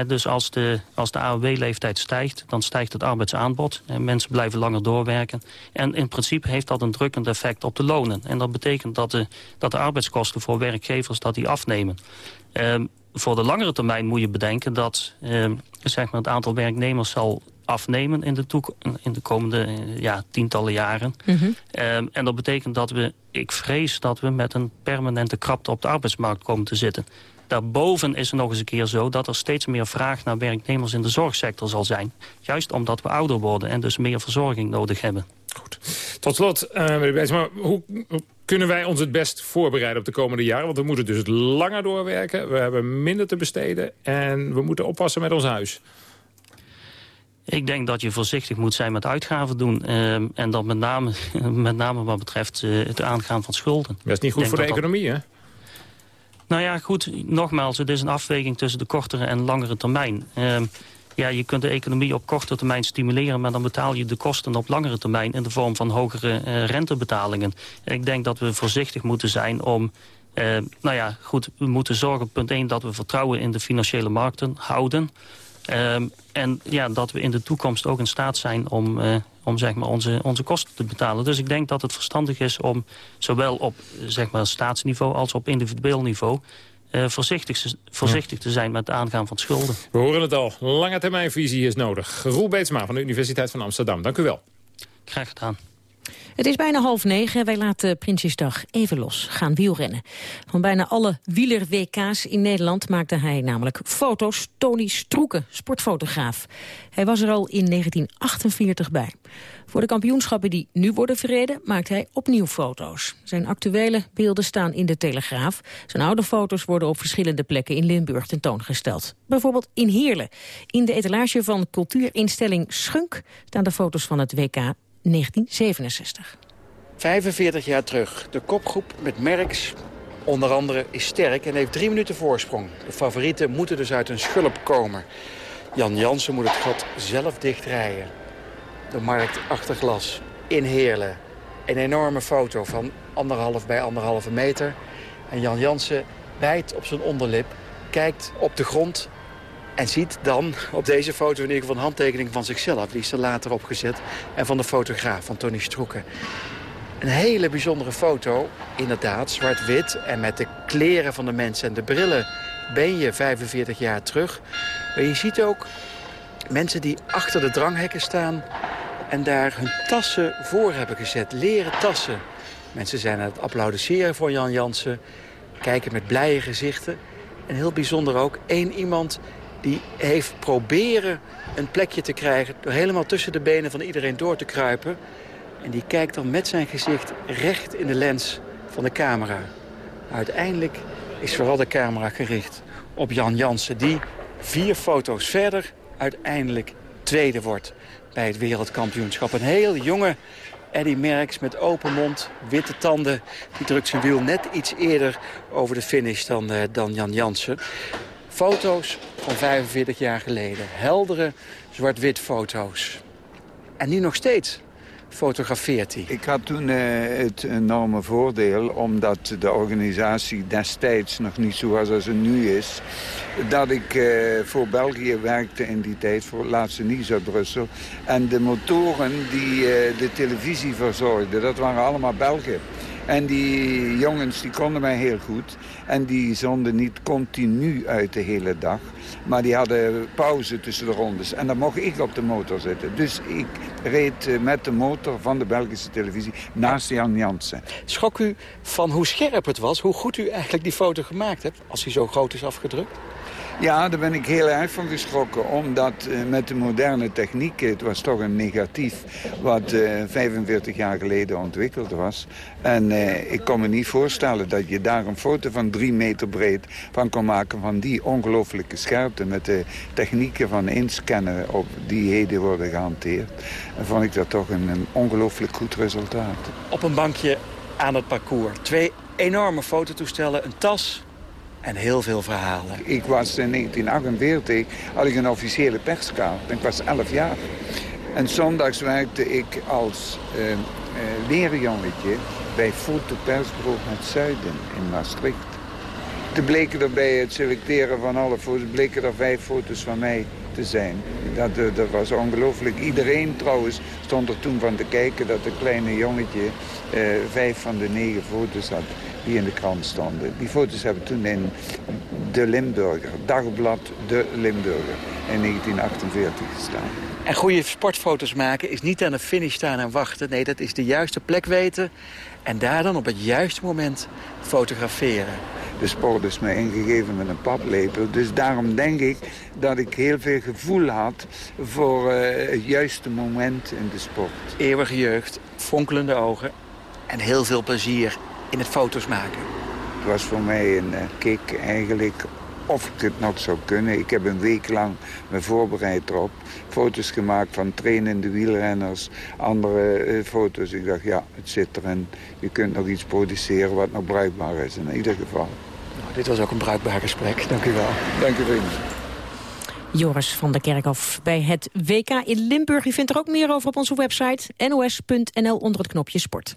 dus als de, als de AOW-leeftijd stijgt, dan stijgt het arbeidsaanbod. En mensen blijven langer doorwerken. En in principe heeft dat een drukkend effect op de lonen. En dat betekent dat de, dat de arbeidskosten voor werkgevers dat die afnemen. Ehm, voor de langere termijn moet je bedenken dat ehm, zeg maar het aantal werknemers zal afnemen in de, in de komende eh, ja, tientallen jaren. Mhm. Ehm, en dat betekent dat we, ik vrees dat we met een permanente krapte op de arbeidsmarkt komen te zitten. Daarboven is het nog eens een keer zo dat er steeds meer vraag naar werknemers in de zorgsector zal zijn. Juist omdat we ouder worden en dus meer verzorging nodig hebben. Goed. Tot slot, uh, meneer hoe kunnen wij ons het best voorbereiden op de komende jaren? Want we moeten dus langer doorwerken, we hebben minder te besteden... en we moeten oppassen met ons huis. Ik denk dat je voorzichtig moet zijn met uitgaven doen. Uh, en dat met name, met name wat betreft uh, het aangaan van schulden. Dat is niet goed voor de economie, hè? Nou ja, goed, nogmaals, het is een afweging tussen de kortere en langere termijn. Uh, ja, je kunt de economie op korte termijn stimuleren... maar dan betaal je de kosten op langere termijn... in de vorm van hogere uh, rentebetalingen. En ik denk dat we voorzichtig moeten zijn om... Uh, nou ja, goed, we moeten zorgen, punt 1, dat we vertrouwen in de financiële markten houden. Uh, en ja, dat we in de toekomst ook in staat zijn om, uh, om zeg maar onze, onze kosten te betalen. Dus ik denk dat het verstandig is om zowel op zeg maar, staatsniveau als op individueel niveau uh, voorzichtig, voorzichtig te zijn met het aangaan van schulden. We horen het al. Lange termijnvisie is nodig. Roel Beetsma van de Universiteit van Amsterdam. Dank u wel. Graag gedaan. Het is bijna half negen. Wij laten Prinsjesdag even los gaan wielrennen. Van bijna alle wieler-WK's in Nederland maakte hij namelijk foto's. Tony Stroeken, sportfotograaf. Hij was er al in 1948 bij. Voor de kampioenschappen die nu worden verreden maakt hij opnieuw foto's. Zijn actuele beelden staan in de Telegraaf. Zijn oude foto's worden op verschillende plekken in Limburg tentoongesteld. Bijvoorbeeld in Heerlen. In de etalage van cultuurinstelling Schunk staan de foto's van het WK 1967. 45 jaar terug. De kopgroep met Merks, onder andere, is sterk en heeft drie minuten voorsprong. De favorieten moeten dus uit een schulp komen. Jan Jansen moet het gat zelf dichtrijden. De markt achter glas, in Heerlen. Een enorme foto van anderhalf bij anderhalve meter. En Jan Jansen bijt op zijn onderlip, kijkt op de grond en ziet dan op deze foto in ieder geval een handtekening van zichzelf. Die is er later opgezet. En van de fotograaf, van Tony Stroeken. Een hele bijzondere foto, inderdaad, zwart-wit. En met de kleren van de mensen en de brillen ben je 45 jaar terug. Maar je ziet ook mensen die achter de dranghekken staan... en daar hun tassen voor hebben gezet, leren tassen. Mensen zijn aan het applaudisseren voor Jan Jansen. Kijken met blije gezichten. En heel bijzonder ook, één iemand die heeft proberen een plekje te krijgen... door helemaal tussen de benen van iedereen door te kruipen. En die kijkt dan met zijn gezicht recht in de lens van de camera. Uiteindelijk is vooral de camera gericht op Jan Jansen... die vier foto's verder uiteindelijk tweede wordt bij het wereldkampioenschap. Een heel jonge Eddie Merckx met open mond, witte tanden. Die drukt zijn wiel net iets eerder over de finish dan, uh, dan Jan Jansen. Foto's van 45 jaar geleden. Heldere zwart-wit foto's. En nu nog steeds fotografeert hij. Ik had toen uh, het enorme voordeel, omdat de organisatie destijds nog niet zo was als het nu is, dat ik uh, voor België werkte in die tijd, voor het laatste nieuws uit Brussel. En de motoren die uh, de televisie verzorgden, dat waren allemaal Belgen. En die jongens die konden mij heel goed. En die zonden niet continu uit de hele dag. Maar die hadden pauze tussen de rondes. En dan mocht ik op de motor zitten. Dus ik reed eh, met de motor van de Belgische televisie naast Jan Jansen. Schrok u van hoe scherp het was? Hoe goed u eigenlijk die foto gemaakt hebt? Als hij zo groot is afgedrukt? Ja, daar ben ik heel erg van geschrokken. Omdat uh, met de moderne techniek, het was toch een negatief... wat uh, 45 jaar geleden ontwikkeld was. En uh, ik kon me niet voorstellen dat je daar een foto van drie meter breed... van kon maken van die ongelooflijke scherpte... met de technieken van inscannen op die heden worden gehanteerd. En vond ik dat toch een, een ongelooflijk goed resultaat. Op een bankje aan het parcours. Twee enorme fototoestellen, een tas en heel veel verhalen. Ik was in 1948, had ik een officiële perskaart. Ik was 11 jaar. En zondags werkte ik als uh, uh, leerjongetje bij Fotopersbureau het Zuiden in Maastricht. Toen bleken er bij het selecteren van alle foto's, bleken er vijf foto's van mij te zijn. Dat, eh, dat was ongelooflijk. Iedereen trouwens stond er toen van te kijken dat een kleine jongetje uh, vijf van de negen foto's had die in de krant stonden. Die foto's hebben toen in De Limburger, Dagblad De Limburger, in 1948 gestaan. En goede sportfoto's maken is niet aan de finish staan en wachten. Nee, dat is de juiste plek weten en daar dan op het juiste moment fotograferen. De sport is mij ingegeven met een paplepel. Dus daarom denk ik dat ik heel veel gevoel had voor uh, het juiste moment in de sport. Eeuwige jeugd, fonkelende ogen en heel veel plezier in het foto's maken. Het was voor mij een uh, kick eigenlijk of ik het nog zou kunnen. Ik heb een week lang me voorbereid erop. Foto's gemaakt van trainende wielrenners, andere uh, foto's. Ik dacht, ja, het zit erin. Je kunt nog iets produceren wat nog bruikbaar is in ieder geval. Nou, dit was ook een bruikbaar gesprek. Dank u wel. Dank u vriend. Joris van der Kerkhof bij het WK in Limburg. U vindt er ook meer over op onze website nos.nl onder het knopje sport.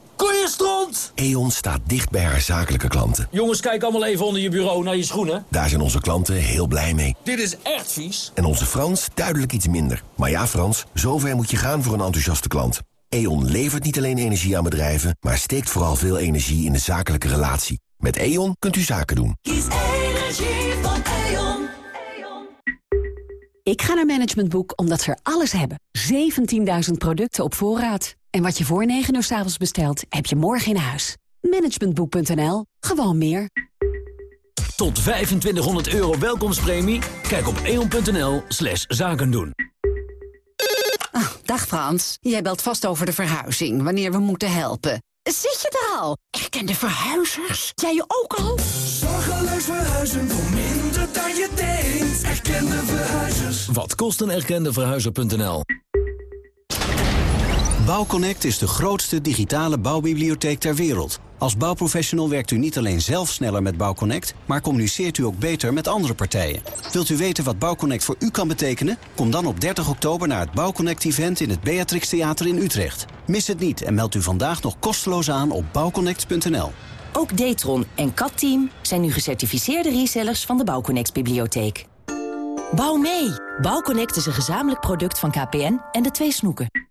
Koeienstront! E.ON staat dicht bij haar zakelijke klanten. Jongens, kijk allemaal even onder je bureau naar je schoenen. Daar zijn onze klanten heel blij mee. Dit is echt vies. En onze Frans duidelijk iets minder. Maar ja, Frans, zover moet je gaan voor een enthousiaste klant. E.ON levert niet alleen energie aan bedrijven... maar steekt vooral veel energie in de zakelijke relatie. Met E.ON kunt u zaken doen. Kies energie van E.ON. Ik ga naar Management Boek omdat ze er alles hebben. 17.000 producten op voorraad. En wat je voor 9 uur s avonds bestelt, heb je morgen in huis. Managementboek.nl. Gewoon meer. Tot 2500 euro welkomstpremie? Kijk op eon.nl slash zaken doen. Ah, dag Frans, jij belt vast over de verhuizing, wanneer we moeten helpen. Zit je er al? Erkende verhuizers? Jij je ook al? Zorgeloos verhuizen voor minder dan je denkt. Erkende verhuizers. Wat kost een erkende verhuizer.nl? Bouwconnect is de grootste digitale bouwbibliotheek ter wereld. Als bouwprofessional werkt u niet alleen zelf sneller met Bouwconnect... maar communiceert u ook beter met andere partijen. Wilt u weten wat Bouwconnect voor u kan betekenen? Kom dan op 30 oktober naar het Bouwconnect-event... in het Beatrix Theater in Utrecht. Mis het niet en meld u vandaag nog kosteloos aan op bouwconnect.nl. Ook Datron en Cat-Team zijn nu gecertificeerde resellers van de Bouwconnect bibliotheek. Bouw mee! Bouwconnect is een gezamenlijk product van KPN en de twee snoeken.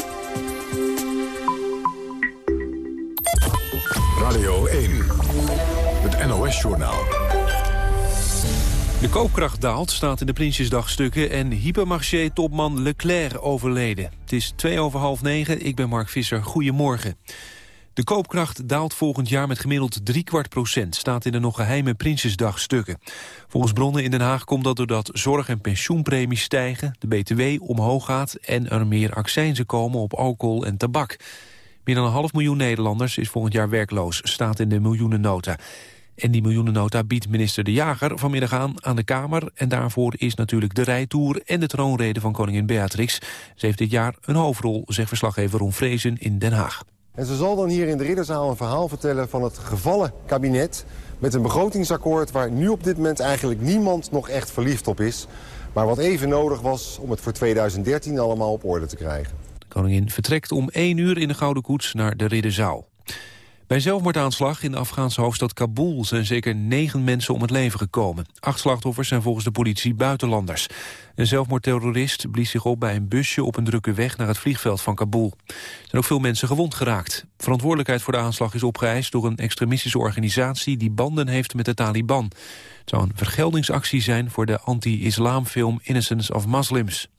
Radio 1, het NOS-journaal. De koopkracht daalt, staat in de Prinsjesdagstukken... en hypermarché-topman Leclerc overleden. Het is twee over half negen, ik ben Mark Visser. Goedemorgen. De koopkracht daalt volgend jaar met gemiddeld drie kwart procent... staat in de nog geheime Prinsjesdagstukken. Volgens bronnen in Den Haag komt dat doordat zorg- en pensioenpremies stijgen... de BTW omhoog gaat en er meer accijnzen komen op alcohol en tabak. Meer dan een half miljoen Nederlanders is volgend jaar werkloos... staat in de miljoenennota. En die miljoenennota biedt minister De Jager vanmiddag aan aan de Kamer. En daarvoor is natuurlijk de rijtour en de troonrede van koningin Beatrix. Ze heeft dit jaar een hoofdrol, zegt verslaggever Ron Vrezen in Den Haag. En ze zal dan hier in de Ridderzaal een verhaal vertellen van het gevallen kabinet... met een begrotingsakkoord waar nu op dit moment eigenlijk niemand nog echt verliefd op is... maar wat even nodig was om het voor 2013 allemaal op orde te krijgen. Koningin vertrekt om 1 uur in de Gouden Koets naar de Ridderzaal. Bij zelfmoordaanslag in de Afghaanse hoofdstad Kabul zijn zeker negen mensen om het leven gekomen. Acht slachtoffers zijn volgens de politie buitenlanders. Een zelfmoordterrorist blies zich op bij een busje op een drukke weg naar het vliegveld van Kabul. Er zijn ook veel mensen gewond geraakt. Verantwoordelijkheid voor de aanslag is opgeëist door een extremistische organisatie die banden heeft met de Taliban. Het zou een vergeldingsactie zijn voor de anti-islamfilm Innocence of Muslims.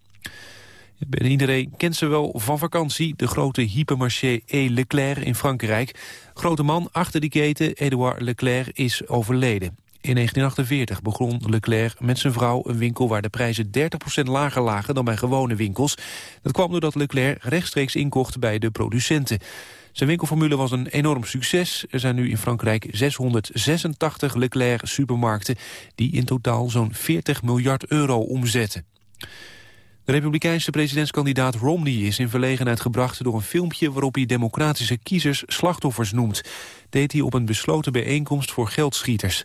Iedereen kent ze wel van vakantie, de grote hypermarché E. Leclerc in Frankrijk. Grote man achter die keten, Edouard Leclerc, is overleden. In 1948 begon Leclerc met zijn vrouw een winkel waar de prijzen 30% lager lagen dan bij gewone winkels. Dat kwam doordat Leclerc rechtstreeks inkocht bij de producenten. Zijn winkelformule was een enorm succes. Er zijn nu in Frankrijk 686 Leclerc supermarkten die in totaal zo'n 40 miljard euro omzetten. De republikeinse presidentskandidaat Romney is in verlegenheid gebracht door een filmpje waarop hij democratische kiezers slachtoffers noemt. Deed hij op een besloten bijeenkomst voor geldschieters.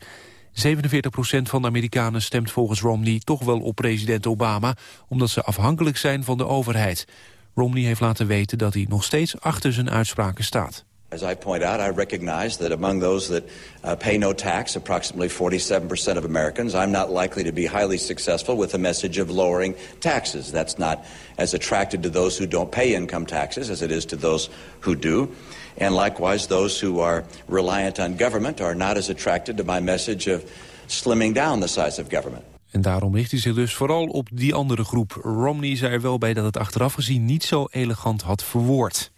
47% van de Amerikanen stemt volgens Romney toch wel op president Obama, omdat ze afhankelijk zijn van de overheid. Romney heeft laten weten dat hij nog steeds achter zijn uitspraken staat. As I point out, I recognize that among those that uh, pay no tax, approximately 47% of Americans, I'm not likely to be highly successful with the message of lowering taxes. That's not as attractive to those who don't pay income taxes as it is to those who do. And likewise, those who are reliant on government are not as attracted to my message of slimming down the size of government. En daarom richt hij zich dus vooral op die andere groep. Romney zei er wel bij dat het achteraf gezien niet zo elegant had verwoord.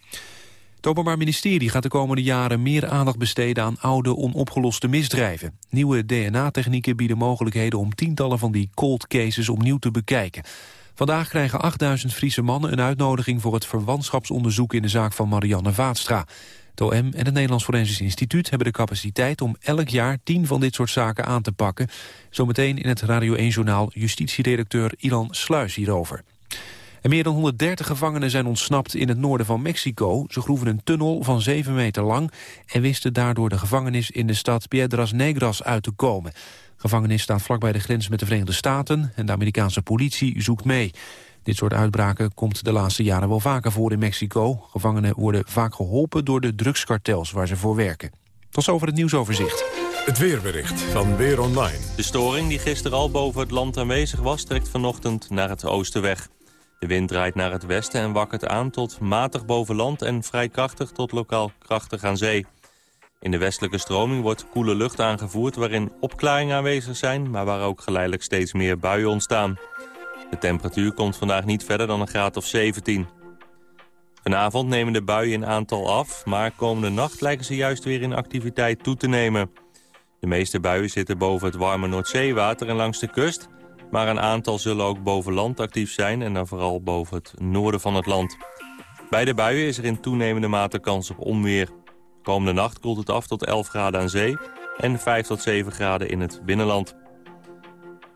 Het Openbaar Ministerie gaat de komende jaren meer aandacht besteden aan oude onopgeloste misdrijven. Nieuwe DNA-technieken bieden mogelijkheden om tientallen van die cold cases opnieuw te bekijken. Vandaag krijgen 8000 Friese mannen een uitnodiging voor het verwantschapsonderzoek in de zaak van Marianne Vaatstra. Het OM en het Nederlands Forensisch Instituut hebben de capaciteit om elk jaar tien van dit soort zaken aan te pakken. Zometeen in het Radio 1-journaal justitiedirecteur Ilan Sluis hierover. En meer dan 130 gevangenen zijn ontsnapt in het noorden van Mexico. Ze groeven een tunnel van 7 meter lang... en wisten daardoor de gevangenis in de stad Piedras Negras uit te komen. De gevangenis staat vlakbij de grens met de Verenigde Staten... en de Amerikaanse politie zoekt mee. Dit soort uitbraken komt de laatste jaren wel vaker voor in Mexico. Gevangenen worden vaak geholpen door de drugskartels waar ze voor werken. Tot zover het nieuwsoverzicht. Het weerbericht van Weer Online. De storing die gisteren al boven het land aanwezig was... trekt vanochtend naar het oosten weg. De wind draait naar het westen en wakkert aan tot matig boven land... en vrij krachtig tot lokaal krachtig aan zee. In de westelijke stroming wordt koele lucht aangevoerd... waarin opklaringen aanwezig zijn... maar waar ook geleidelijk steeds meer buien ontstaan. De temperatuur komt vandaag niet verder dan een graad of 17. Vanavond nemen de buien in aantal af... maar komende nacht lijken ze juist weer in activiteit toe te nemen. De meeste buien zitten boven het warme Noordzeewater en langs de kust... maar een aantal zullen ook boven land actief zijn... en dan vooral boven het noorden van het land. Bij de buien is er in toenemende mate kans op onweer. Komende nacht koelt het af tot 11 graden aan zee... en 5 tot 7 graden in het binnenland.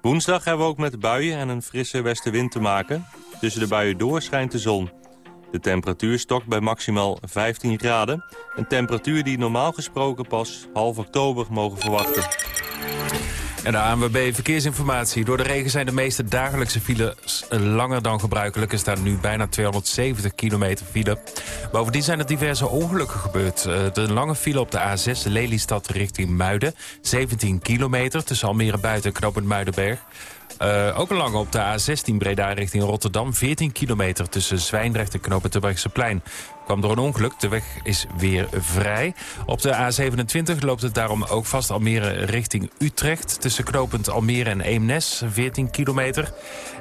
Woensdag hebben we ook met buien en een frisse westenwind te maken. Tussen de buien door schijnt de zon. De temperatuur stokt bij maximaal 15 graden. Een temperatuur die normaal gesproken pas half oktober mogen verwachten. En de ANWB Verkeersinformatie. Door de regen zijn de meeste dagelijkse files langer dan gebruikelijk. Er staan nu bijna 270 kilometer file. Bovendien zijn er diverse ongelukken gebeurd. Eh, de lange file op de A6 Lelystad richting Muiden. 17 kilometer tussen Almere Buiten en Knopend Muidenberg. Uh, ook een lange op de A16 Breda richting Rotterdam. 14 kilometer tussen Zwijndrecht en Knopen plein kwam door een ongeluk. De weg is weer vrij. Op de A27 loopt het daarom ook vast Almere richting Utrecht. Tussen knopend Almere en Eemnes, 14 kilometer.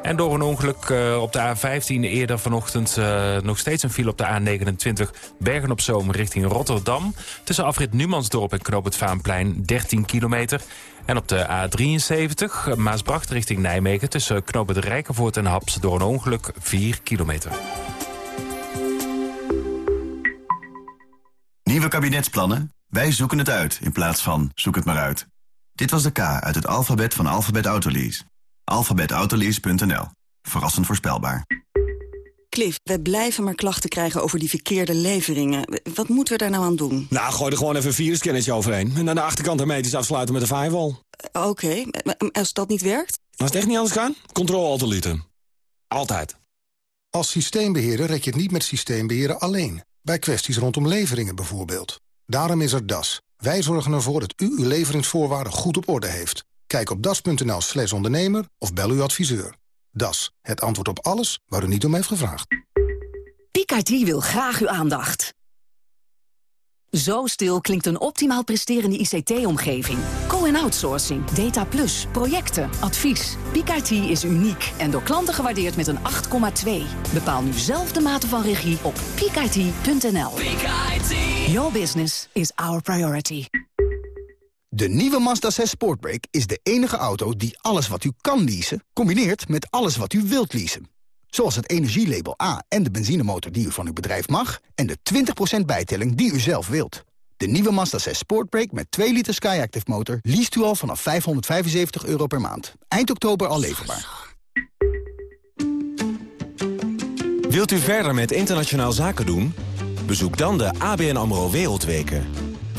En door een ongeluk uh, op de A15 eerder vanochtend... Uh, nog steeds een file op de A29 Bergen op Zoom richting Rotterdam. Tussen afrit Numansdorp en knopend Vaanplein, 13 kilometer. En op de A73 Maasbracht richting Nijmegen... tussen knopend Rijkenvoort en Haps door een ongeluk 4 kilometer. Nieuwe kabinetsplannen? Wij zoeken het uit in plaats van zoek het maar uit. Dit was de K uit het alfabet van Alphabet Autolease. Alphabetautolease.nl. Verrassend voorspelbaar. Cliff, we blijven maar klachten krijgen over die verkeerde leveringen. Wat moeten we daar nou aan doen? Nou, gooi er gewoon even een virusscannertje overheen. En aan de achterkant hermetisch afsluiten met een firewall. Uh, Oké, als dat niet werkt? Als het echt niet anders kan, controle alt Altijd. Als systeembeheerder rek je het niet met systeembeheerder alleen. Bij kwesties rondom leveringen bijvoorbeeld. Daarom is er DAS. Wij zorgen ervoor dat u uw leveringsvoorwaarden goed op orde heeft. Kijk op das.nl slash ondernemer of bel uw adviseur. Das, het antwoord op alles waar u niet om heeft gevraagd. Picardie wil graag uw aandacht. Zo stil klinkt een optimaal presterende ICT-omgeving. Co-en-outsourcing, data plus, projecten, advies. Picardie is uniek en door klanten gewaardeerd met een 8,2. Bepaal nu zelf de mate van regie op picardie.nl. Your business is our priority. De nieuwe Mazda 6 Sportbrake is de enige auto die alles wat u kan leasen... combineert met alles wat u wilt leasen. Zoals het energielabel A en de benzinemotor die u van uw bedrijf mag... en de 20% bijtelling die u zelf wilt. De nieuwe Mazda 6 Sportbrake met 2 liter Skyactiv motor... liest u al vanaf 575 euro per maand. Eind oktober al leverbaar. Wilt u verder met internationaal zaken doen? Bezoek dan de ABN AMRO Wereldweken...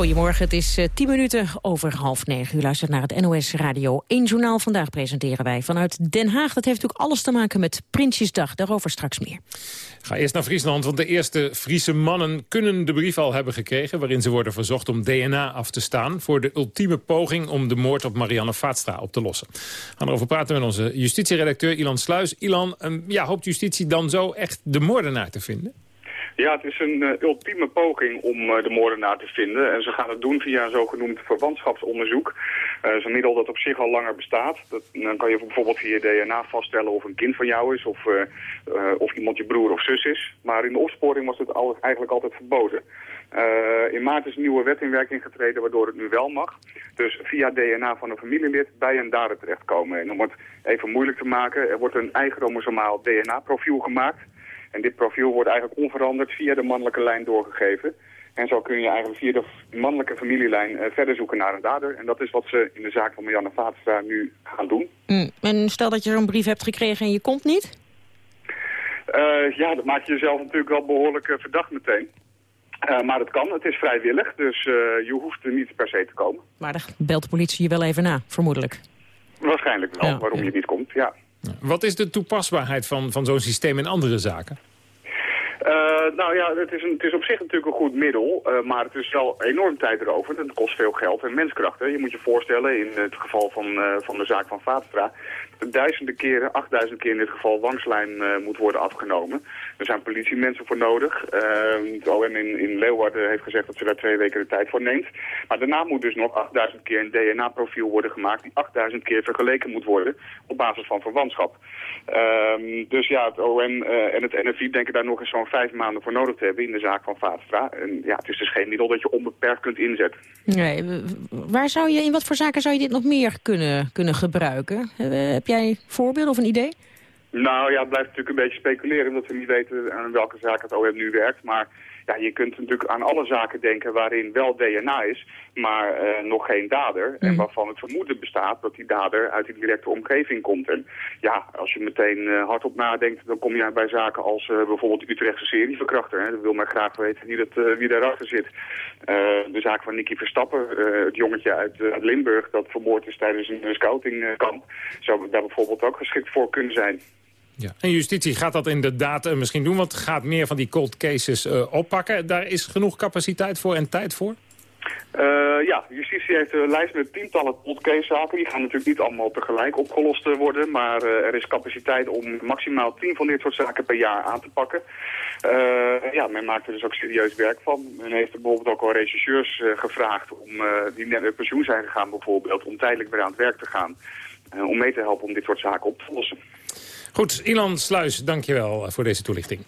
Goedemorgen, het is uh, 10 minuten over half negen. U luistert naar het NOS Radio 1 Journaal. Vandaag presenteren wij vanuit Den Haag. Dat heeft natuurlijk alles te maken met Prinsjesdag. Daarover straks meer. Ga eerst naar Friesland, want de eerste Friese mannen kunnen de brief al hebben gekregen... waarin ze worden verzocht om DNA af te staan... voor de ultieme poging om de moord op Marianne Vaatstra op te lossen. We gaan erover praten met onze justitieredacteur Ilan Sluis. Ilan, um, ja, hoopt justitie dan zo echt de moordenaar te vinden? Ja, het is een uh, ultieme poging om uh, de moordenaar te vinden. En ze gaan het doen via een zogenoemd verwantschapsonderzoek. Uh, is een middel dat op zich al langer bestaat. Dat, dan kan je bijvoorbeeld via DNA vaststellen of een kind van jou is... of, of iemand je broer of zus is. Maar in de opsporing was het eigenlijk altijd verboden. in maart is een nieuwe wet in werking getreden waardoor het nu wel mag. Dus via DNA van een familielid bij een dader terechtkomen. En om het even moeilijk te maken, er wordt een eigen chromosomaal DNA-profiel gemaakt... En dit profiel wordt eigenlijk onveranderd via de mannelijke lijn doorgegeven. En zo kun je eigenlijk via de mannelijke familielijn uh, verder zoeken naar een dader. En dat is wat ze in de zaak van Marianne Vaatstra nu gaan doen. Mm. En stel dat je zo'n brief hebt gekregen en je komt niet? Uh, ja, dat maakt je jezelf natuurlijk wel behoorlijk uh, verdacht meteen. maar het kan, het is vrijwillig, dus je hoeft er niet per se te komen. Maar dan belt de politie je wel even na, vermoedelijk. Waarschijnlijk wel, ja, waarom ja. je niet komt, ja. Wat is de toepasbaarheid van, van zo'n systeem in andere zaken? Uh, nou ja, het is, een, het is op zich natuurlijk een goed middel, uh, maar het is wel enorm tijdrovend. Het kost veel geld en menskrachten. Je moet je voorstellen, in het geval van, uh, van de zaak van Vaatstra, duizenden keren, achtduizend keer in dit geval wangslijn moet worden afgenomen. Er zijn politiemensen voor nodig. het OM in, in Leeuwarden heeft gezegd dat ze daar twee weken de tijd voor neemt. Maar daarna moet dus nog 8000 keer een DNA-profiel worden gemaakt die 8000 keer vergeleken moet worden op basis van verwantschap. Um, dus ja, het OM en het NFI denken daar nog eens zo'n vijf maanden voor nodig te hebben in de zaak van Vaatstra. En ja, het is dus geen middel dat je onbeperkt kunt inzetten. Nee, waar zou je, in wat voor zaken zou je dit nog meer kunnen, kunnen gebruiken? Heb jij voorbeelden of een idee? Nou ja, het blijft natuurlijk een beetje speculeren, omdat we niet weten aan welke zaak het OM nu werkt. Maar ja, je kunt natuurlijk aan alle zaken denken waarin wel DNA is, maar uh, nog geen dader. En waarvan het vermoeden bestaat dat die dader uit die directe omgeving komt. En ja, als je meteen uh, hardop nadenkt, dan kom je bij zaken als uh, bijvoorbeeld de Utrechtse serieverkrachter. Hè. Dan wil men graag weten wie, dat, wie daarachter zit. de zaak van Nicky Verstappen, het jongetje uit, uit, Limburg dat vermoord is tijdens een scoutingkamp, zou daar bijvoorbeeld ook geschikt voor kunnen zijn. Ja. En justitie gaat dat inderdaad uh, misschien doen, want gaat meer van die cold cases uh, oppakken. Daar is genoeg capaciteit voor en tijd voor? Uh, ja, justitie heeft een lijst met tientallen cold case zaken. Die gaan natuurlijk niet allemaal tegelijk opgelost worden, maar er is capaciteit om maximaal tien van dit soort zaken per jaar aan te pakken. ja, men maakt er dus ook serieus werk van. Men heeft er bijvoorbeeld ook al rechercheurs gevraagd om, die net met pensioen zijn gegaan bijvoorbeeld, om tijdelijk weer aan het werk te gaan. om mee te helpen om dit soort zaken op te lossen. Goed, Ilan Sluis, dankjewel voor deze toelichting.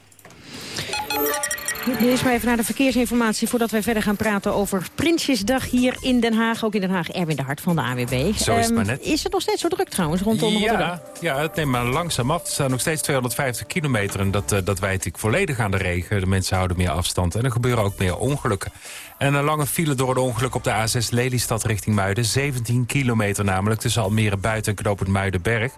Eerst maar even naar de verkeersinformatie voordat wij verder gaan praten over Prinsjesdag hier in Den Haag. Ook in Den Haag, Erwin de Hart van de AWB. Zo is het maar net. Um, is het nog steeds zo druk trouwens rondom ja, Rotterdam? Ja, het neemt maar langzaam af. Er staan nog steeds 250 kilometer en dat, uh, dat wijt ik volledig aan de regen. De mensen houden meer afstand en er gebeuren ook meer ongelukken. En een lange file door het ongeluk op de A6 Lelystad richting Muiden. 17 kilometer namelijk tussen Almere Buiten en Knopend Muidenberg.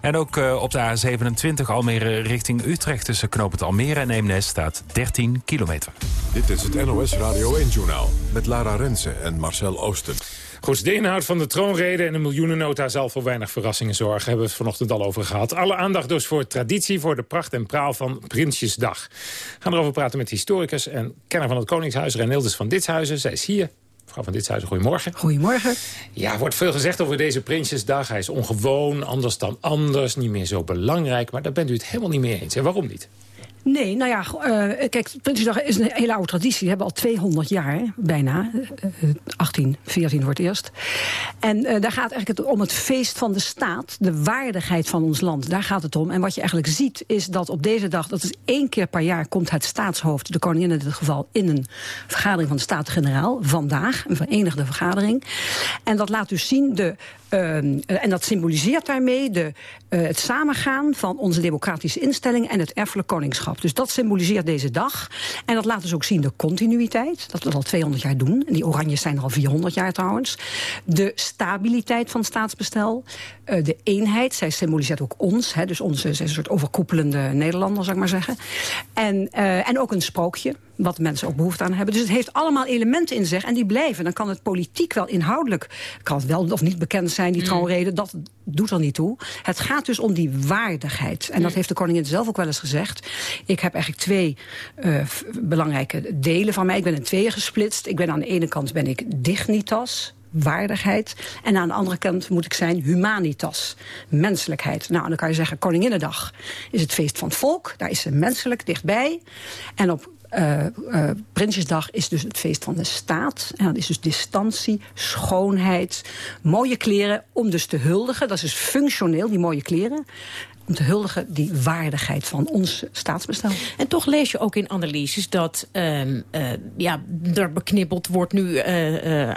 En ook uh, op de A27 Almere richting Utrecht tussen Knopend Almere en Eemnes staat 13 kilometer. Dit is het NOS Radio 1-journaal met Lara Rensen en Marcel Oosten. Goed, de inhoud van de troonrede en de miljoenennota zal voor weinig verrassingen zorgen. Hebben we het vanochtend al over gehad. Alle aandacht dus voor traditie, voor de pracht en praal van Prinsjesdag. We gaan erover praten met historicus en kenner van het Koningshuis, Renildes van Ditshuizen. Zij is hier. Mevrouw van Ditshuizen, goedemorgen. Goedemorgen. Ja, er wordt veel gezegd over deze Prinsjesdag. Hij is ongewoon, anders dan anders, niet meer zo belangrijk. Maar daar bent u het helemaal niet mee eens. En waarom niet? Nee, nou ja, uh, kijk, Prinsjesdag is een hele oude traditie. We hebben al 200 jaar, bijna. Uh, 18, 14 wordt eerst. En daar gaat eigenlijk om het feest van de staat. De waardigheid van ons land. Daar gaat het om. En wat je eigenlijk ziet is dat op deze dag... dat is één keer per jaar komt het staatshoofd... de koningin in dit geval, in een vergadering van de Staten-Generaal. Vandaag, een verenigde vergadering. En dat laat dus zien de Uh, en dat symboliseert daarmee de, uh, het samengaan van onze democratische instelling en het erfelijk koningschap. Dus dat symboliseert deze dag. En dat laat dus ook zien de continuïteit, dat we dat al 200 jaar doen. En die oranjes zijn er al 400 jaar trouwens. De stabiliteit van staatsbestel. Uh, de eenheid, zij symboliseert ook ons. Hè, dus onze, een soort overkoepelende Nederlander, zou ik maar zeggen. En, en ook een sprookje wat mensen ook behoefte aan hebben. Dus het heeft allemaal elementen in zich en die blijven. Dan kan het politiek wel inhoudelijk, kan het wel of niet bekend zijn, die mm. troonrede, dat doet er niet toe. Het gaat dus om die waardigheid. En dat heeft de koningin zelf ook wel eens gezegd. Ik heb eigenlijk twee uh, belangrijke delen van mij. Ik ben in tweeën gesplitst. Ik ben aan de ene kant ben ik dignitas, waardigheid. En aan de andere kant moet ik zijn humanitas, menselijkheid. Nou, dan kan je zeggen, Koninginnedag is het feest van het volk. Daar is ze menselijk dichtbij. En op uh, uh, Prinsjesdag is dus het feest van de staat. En dat is dus distantie, schoonheid, mooie kleren om dus te huldigen. Dat is dus functioneel, die mooie kleren te huldigen die waardigheid van ons staatsbestel. En toch lees je ook in analyses dat uh, uh, ja, er beknibbeld wordt nu... Uh,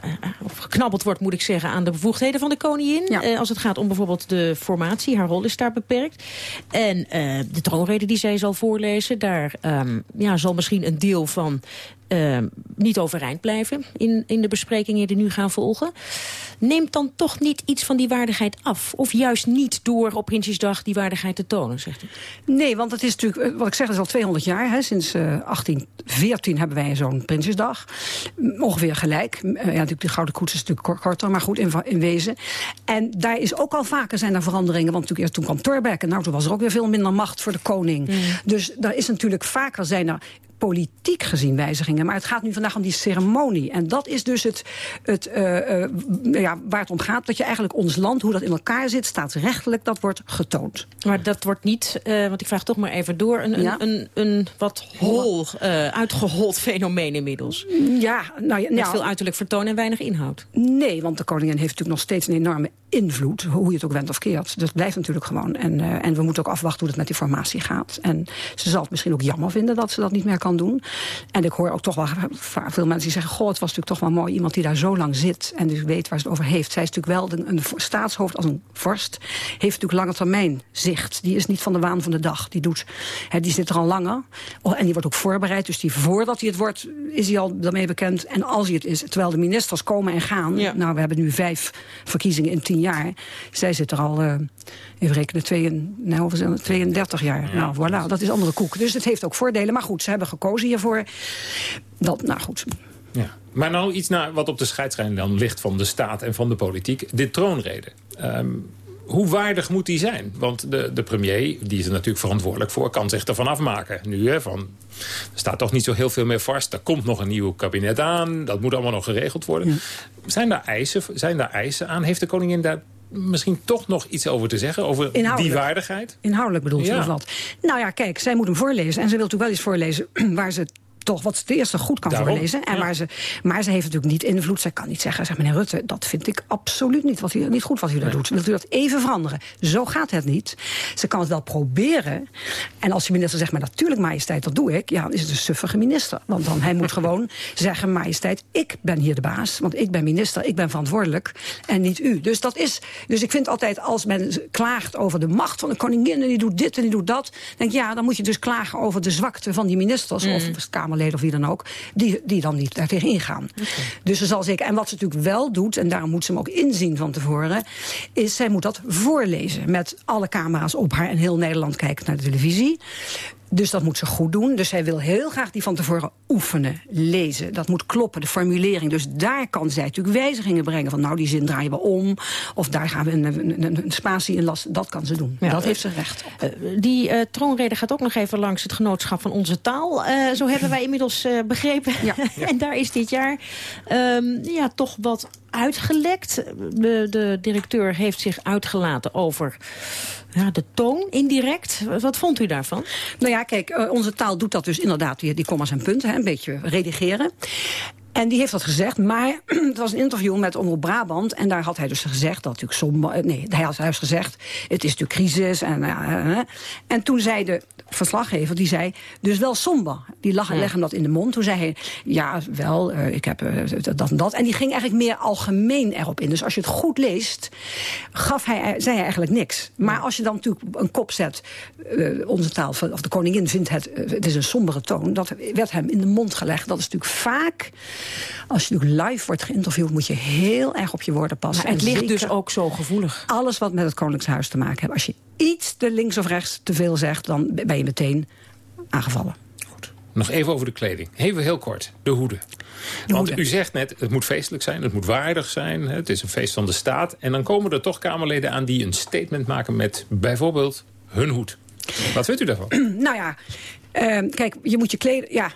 of geknabbeld wordt, moet ik zeggen, aan de bevoegdheden van de koningin. Ja. als het gaat om bijvoorbeeld de formatie, haar rol is daar beperkt. En de troonrede die zij zal voorlezen, daar um, ja, zal misschien een deel van uh, niet overeind blijven in, in de besprekingen die nu gaan volgen. Neemt dan toch niet iets van die waardigheid af? Of juist niet door op Prinsjesdag die waardigheid te tonen, zegt u? Nee, want het is natuurlijk, wat ik zeg, is al 200 jaar. Hè, sinds uh, 1814 hebben wij zo'n Prinsjesdag. Ongeveer gelijk. Uh, ja, natuurlijk, de Gouden Koets is natuurlijk korter, maar goed, in, in wezen. En daar is ook al vaker zijn er veranderingen. Want natuurlijk eerst toen kwam Turbeck en nou, toen was er ook weer veel minder macht voor de koning. Mm. Dus daar is natuurlijk vaker zijn er politiek gezien wijzigingen. Maar het gaat nu vandaag om die ceremonie. En dat is dus het, het uh, uh, ja, waar het om gaat. Dat je eigenlijk ons land, hoe dat in elkaar zit, staatsrechtelijk, dat wordt getoond. Maar dat wordt niet, uh, want ik vraag toch maar even door, een, ja. een, een, een, wat hol, uitgehold fenomeen inmiddels. Ja, nou ja. Met nou, veel uiterlijk vertoon en weinig inhoud. Nee, want de koningin heeft natuurlijk nog steeds een enorme invloed, hoe je het ook went of keert. Dat blijft natuurlijk gewoon. En, en we moeten ook afwachten hoe het met die formatie gaat. En ze zal het misschien ook jammer vinden dat ze dat niet meer kan doen. En ik hoor ook toch wel veel mensen die zeggen... goh, het was natuurlijk toch wel mooi iemand die daar zo lang zit... en dus weet waar ze het over heeft. Zij is natuurlijk wel een staatshoofd als een vorst. Heeft natuurlijk lange termijn zicht. Die is niet van de waan van de dag. Die, doet, hè, die zit er al langer. Oh, en die wordt ook voorbereid. Dus die, voordat hij het wordt, is hij al daarmee bekend. En als hij het is, terwijl de ministers komen en gaan... Ja. nou, we hebben nu vijf verkiezingen in tien jaar. Zij zit er al... Uh, even rekenen, twee, nou, 32 jaar. Ja. Nou, voilà, dat is andere koek. Dus het heeft ook voordelen. Maar goed, ze hebben gekozen hiervoor. Dat, nou goed. Ja. Maar nou iets naar wat op de scheidslijn dan ligt van de staat en van de politiek. Dit troonrede. Um, hoe waardig moet die zijn? Want de, de premier, die is er natuurlijk verantwoordelijk voor... kan zich ervan afmaken. Nu, hè, van, er staat toch niet zo heel veel meer vast. Er komt nog een nieuw kabinet aan. Dat moet allemaal nog geregeld worden. Ja. Zijn, daar eisen, zijn daar eisen aan? Heeft de koningin daar misschien toch nog iets over te zeggen? Over die waardigheid? Inhoudelijk bedoelt ze ja. wat. Nou ja, kijk, zij moet hem voorlezen. En ze wil natuurlijk wel iets voorlezen waar ze toch wat het eerste goed kan Daarom, voorlezen. En ja. waar ze, maar ze heeft natuurlijk niet invloed. Zij kan niet zeggen, zeg meneer Rutte, dat vind ik absoluut niet, wat u, niet goed wat u nee. daar doet. Wilt u dat even veranderen? Zo gaat het niet. Ze kan het wel proberen. En als de minister zegt, maar natuurlijk majesteit, dat doe ik. Ja, dan is het een suffige minister. Want dan hij moet gewoon zeggen, majesteit, ik ben hier de baas. Want ik ben minister, ik ben verantwoordelijk. En niet u. Dus dat is, dus ik vind altijd, als men klaagt over de macht van de koningin... en die doet dit en die doet dat. denk ik, ja, dan moet je dus klagen over de zwakte van die ministers. Mm. Of Kamer Kamerleden of wie dan ook... die, die dan niet daartegen ingaan. Okay. Dus ze zal zeker... En wat ze natuurlijk wel doet, en daarom moet ze hem ook inzien van tevoren... is zij moet dat voorlezen met alle camera's op haar... en heel Nederland kijkt naar de televisie. Dus dat moet ze goed doen. Dus zij wil heel graag die van tevoren oefenen, lezen. Dat moet kloppen, de formulering. Dus daar kan zij natuurlijk wijzigingen brengen. Van nou, die zin draaien we om. Of daar gaan we een, een, een, een spatie in lasten. Dat kan ze doen. Ja, dat heeft ze recht op. Uh, die uh, troonrede gaat ook nog even langs het genootschap van onze taal. Uh, zo hebben wij inmiddels begrepen. Ja. en daar is dit jaar um, ja, toch wat uitgelekt. De, de directeur heeft zich uitgelaten over ja, de toon, indirect. Wat vond u daarvan? Nou ja, kijk, eh, onze taal doet dat dus inderdaad, die, die commas en punten, hè, een beetje redigeren. En die heeft dat gezegd, maar het was een interview met Omroep Brabant... en daar had hij dus gezegd dat natuurlijk somber... Eh, nee, hij had juist gezegd, het is natuurlijk crisis. En, uh, en toen zei de verslaggever, die zei, dus wel somber. Die lag, legde hem dat in de mond. Toen zei hij, ja, wel, uh, ik heb uh, dat en dat. En die ging eigenlijk meer algemeen erop in. Dus als je het goed leest, gaf hij, zei hij eigenlijk niks. Maar als je dan natuurlijk een kop zet... Onze taal, of de koningin vindt het, het is een sombere toon... dat werd hem in de mond gelegd. Dat is natuurlijk vaak als je natuurlijk live wordt geïnterviewd... moet je heel erg op je woorden passen. Maar het ligt dus ook zo gevoelig. Alles wat met het Koninklijkshuis te maken heeft. Als je iets te links of rechts te veel zegt... dan ben je meteen aangevallen. Goed. Nog even over de kleding. Even heel kort. De hoeden. De Want u zegt net, het moet feestelijk zijn, het moet waardig zijn. Het is een feest van de staat. En dan komen er toch Kamerleden aan die een statement maken met bijvoorbeeld hun hoed. Wat vindt u daarvan? nou ja, uh, kijk, je moet je kleden... Ja,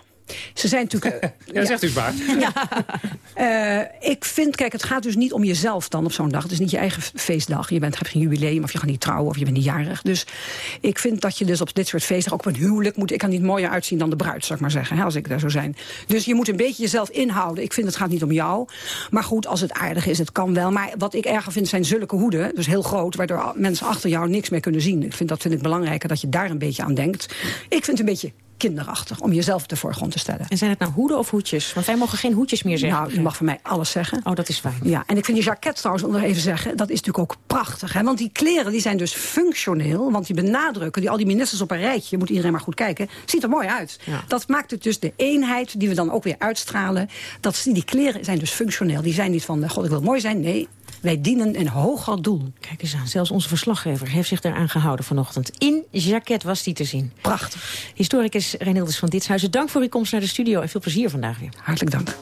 ze zijn natuurlijk... ja, ja, zegt u maar. Ja. Uh, ik vind, kijk, het gaat dus niet om jezelf dan op zo'n dag. Het is niet je eigen feestdag. Je bent, hebt geen jubileum of je gaat niet trouwen of je bent niet jarig. Dus ik vind dat je dus op dit soort feesten, ook op een huwelijk... moet ik kan niet mooier uitzien dan de bruid, zou ik maar zeggen. Hè, als ik daar zou zijn. Dus je moet een beetje jezelf inhouden. Ik vind, het gaat niet om jou. Maar goed, als het aardig is, het kan wel. Maar wat ik erger vind, zijn zulke hoeden. Dus heel groot, waardoor mensen achter jou niks meer kunnen zien. Ik vind, dat vind ik belangrijker, dat je daar een beetje aan denkt. Ik vind het een beetje kinderachtig om jezelf op de voorgrond te stellen. En zijn het nou hoeden of hoedjes? Want wij mogen geen hoedjes meer zeggen. Nou, u mag van mij alles zeggen. Oh, dat is fijn. Ja, en ik vind die jacket trouwens, om nog even zeggen... dat is natuurlijk ook prachtig. Hè? Want die kleren die zijn dus functioneel. Want die benadrukken, die, al die ministers op een rijtje... moet iedereen maar goed kijken, ziet er mooi uit. Ja. Dat maakt het dus de eenheid die we dan ook weer uitstralen. Dat, die kleren zijn dus functioneel. Die zijn niet van, god, ik wil mooi zijn. Nee, wij dienen een hoger doel. Kijk eens aan, zelfs onze verslaggever heeft zich daaraan gehouden vanochtend. In jacket was die te zien. Prachtig. Historicus Reinilders van Ditshuizen, dank voor uw komst naar de studio... en veel plezier vandaag weer. Hartelijk dank.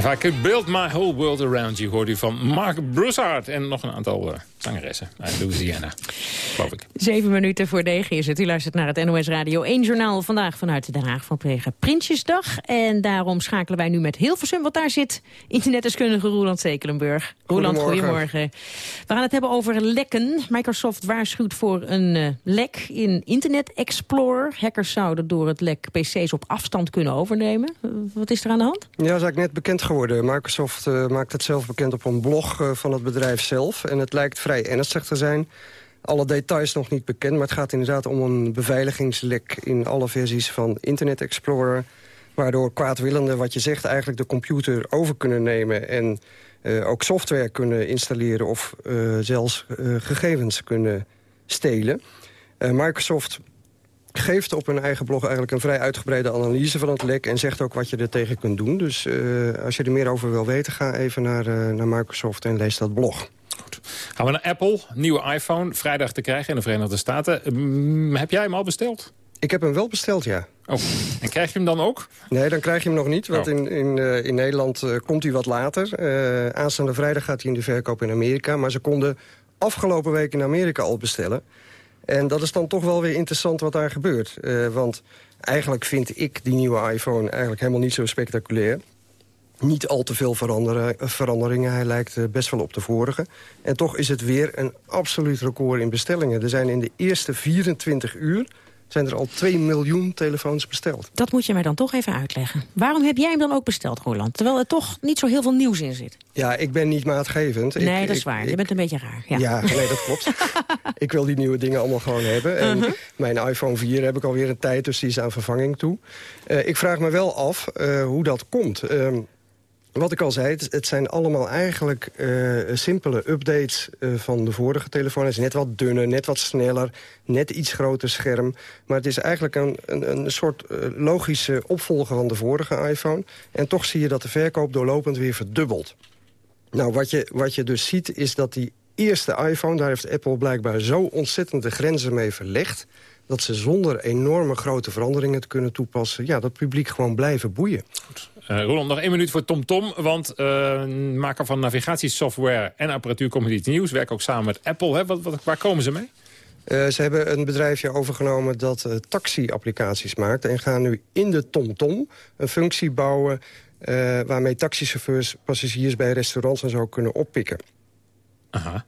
If I could build my whole world around you, hoort u van Mark Broussard. En nog een aantal uh, zangeressen uit Louisiana, geloof ik. Zeven minuten voor negen is het. U luistert naar het NOS Radio 1 Journaal. Vandaag vanuit Den Haag vanwege Prinsjesdag. En daarom schakelen wij nu met Hilversum, want daar zit internetdeskundige Roland Zekelenburg. Roland, goedemorgen. We gaan het hebben over lekken. Microsoft waarschuwt voor een uh, lek in Internet Explorer. Hackers zouden door het lek PC's op afstand kunnen overnemen. Uh, wat is er aan de hand? Ja, dat is eigenlijk net bekend geworden. Microsoft uh, maakt het zelf bekend op een blog uh, van het bedrijf zelf. En het lijkt vrij ernstig te zijn. Alle details nog niet bekend, maar het gaat inderdaad om een beveiligingslek... in alle versies van Internet Explorer... waardoor kwaadwillenden, wat je zegt, eigenlijk de computer over kunnen nemen... en uh, ook software kunnen installeren of uh, zelfs uh, gegevens kunnen stelen. Microsoft geeft op hun eigen blog eigenlijk een vrij uitgebreide analyse van het lek... en zegt ook wat je er tegen kunt doen. Dus als je er meer over wil weten, ga even naar, naar Microsoft en lees dat blog. Goed. Gaan we naar Apple, nieuwe iPhone, vrijdag te krijgen in de Verenigde Staten. Um, heb jij hem al besteld? Ik heb hem wel besteld, ja. Oh, en krijg je hem dan ook? Nee, dan krijg je hem nog niet, want oh. in, in, uh, in Nederland uh, komt hij wat later. Uh, aanstaande vrijdag gaat hij in de verkoop in Amerika. Maar ze konden afgelopen week in Amerika al bestellen. En dat is dan toch wel weer interessant wat daar gebeurt. want eigenlijk vind ik die nieuwe iPhone eigenlijk helemaal niet zo spectaculair niet al te veel veranderingen. Hij lijkt best wel op de vorige. En toch is het weer een absoluut record in bestellingen. Er zijn in de eerste 24 uur zijn er al 2 miljoen telefoons besteld. Dat moet je mij dan toch even uitleggen. Waarom heb jij hem dan ook besteld, Roland? Terwijl er toch niet zo heel veel nieuws in zit. Ja, ik ben niet maatgevend. Nee, ik, dat is waar. je bent een beetje raar. Ja, ja nee, dat klopt. ik wil die nieuwe dingen allemaal gewoon hebben. En uh -huh. mijn iPhone 4 heb ik alweer een tijd, dus die is aan vervanging toe. Uh, ik vraag me wel af uh, hoe dat komt. Wat ik al zei, het, zijn allemaal eigenlijk uh, simpele updates uh, van de vorige telefoon. Het is net wat dunner, net wat sneller, net iets groter scherm. Maar het is eigenlijk een, een, een soort uh, logische opvolger van de vorige iPhone. En toch zie je dat de verkoop doorlopend weer verdubbelt. Nou, wat je, wat je dus ziet is dat die eerste iPhone... daar heeft Apple blijkbaar zo ontzettend de grenzen mee verlegd dat ze zonder enorme grote veranderingen te kunnen toepassen... ja, dat publiek gewoon blijven boeien. Goed. Uh, Roland, nog één minuut voor TomTom. Tom, want uh, maker van navigatiesoftware en apparatuur komt met iets nieuws. Werken ook samen met Apple. Hè? Wat, wat, waar komen ze mee? Uh, ze hebben een bedrijfje overgenomen dat taxi-applicaties maakt... en gaan nu in de TomTom -tom een functie bouwen... Waarmee taxichauffeurs passagiers bij restaurants en zo kunnen oppikken. Aha.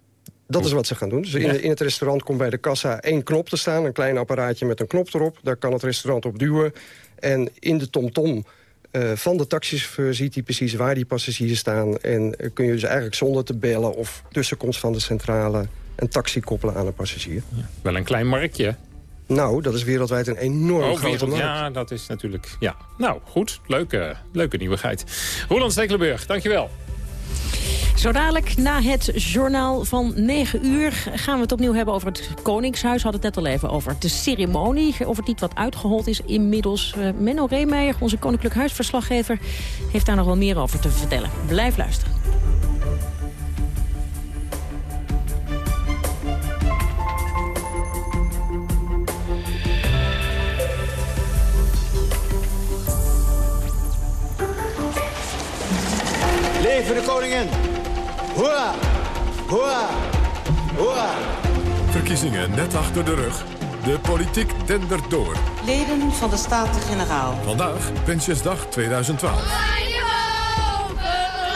Dat is wat ze gaan doen. Dus in, in, het restaurant komt bij de kassa één knop te staan. Een klein apparaatje met een knop erop. Daar kan het restaurant op duwen. En in de TomTom -tom uh, van de taxichauffeur ziet hij precies waar die passagiers staan. En uh, kun je dus eigenlijk zonder te bellen of tussenkomst van de centrale... een taxi koppelen aan een passagier. Ja, wel een klein marktje. Nou, dat is wereldwijd een enorm oh, grote markt. Ja, dat is natuurlijk... Ja. Nou, goed. Leuke, leuke nieuwigheid. Roland Stekelenburg, dankjewel. Zo dadelijk na het journaal van 9 uur gaan we het opnieuw hebben over het Koningshuis. Hadden het net al even over de ceremonie. Of het niet wat uitgehold is inmiddels. Uh, Menno Reemeijer, onze Koninklijk Huisverslaggever, heeft daar nog wel meer over te vertellen. Blijf luisteren. Leven de koningin! Hoera! Hoera! Hoera! Verkiezingen net achter de rug. De politiek dendert door. Leden van de Staten-Generaal. Vandaag Prinsjesdag 2012.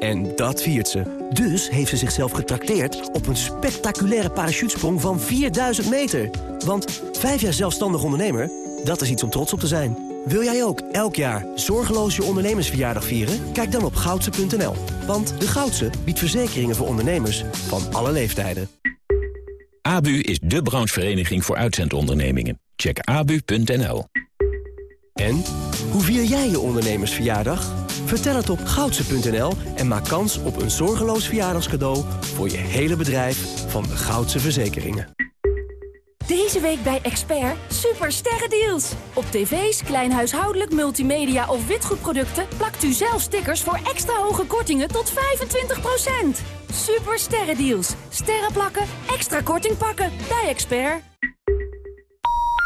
en dat viert ze. Dus heeft ze zichzelf getrakteerd op een spectaculaire parachutesprong van 4000 meter. Want vijf jaar zelfstandig ondernemer, dat is iets om trots op te zijn. Wil jij ook elk jaar zorgeloos je ondernemersverjaardag vieren? Kijk dan op goudse.nl. Want de Goudse biedt verzekeringen voor ondernemers van alle leeftijden. ABU is de branchevereniging voor uitzendondernemingen. Check abu.nl. En, hoe vier jij je ondernemersverjaardag? Vertel het op goudse.nl en maak kans op een zorgeloos verjaardagscadeau... voor je hele bedrijf van de Goudse Verzekeringen. Deze week bij Expert super sterrendeals. Op tv's, klein huishoudelijk, multimedia of witgoedproducten... plakt u zelf stickers voor extra hoge kortingen tot 25%. Super sterrendeals. Sterren plakken, extra korting pakken. Bij Expert.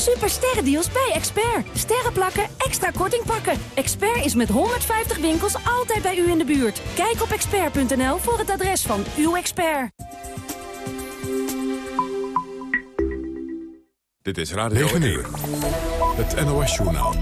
Super sterrendeals bij Expert. Sterren plakken, extra korting pakken. Expert is met 150 winkels altijd bij u in de buurt. Kijk op expert.nl voor het adres van uw expert. Dit is Radio 1. Het NOS-journaal.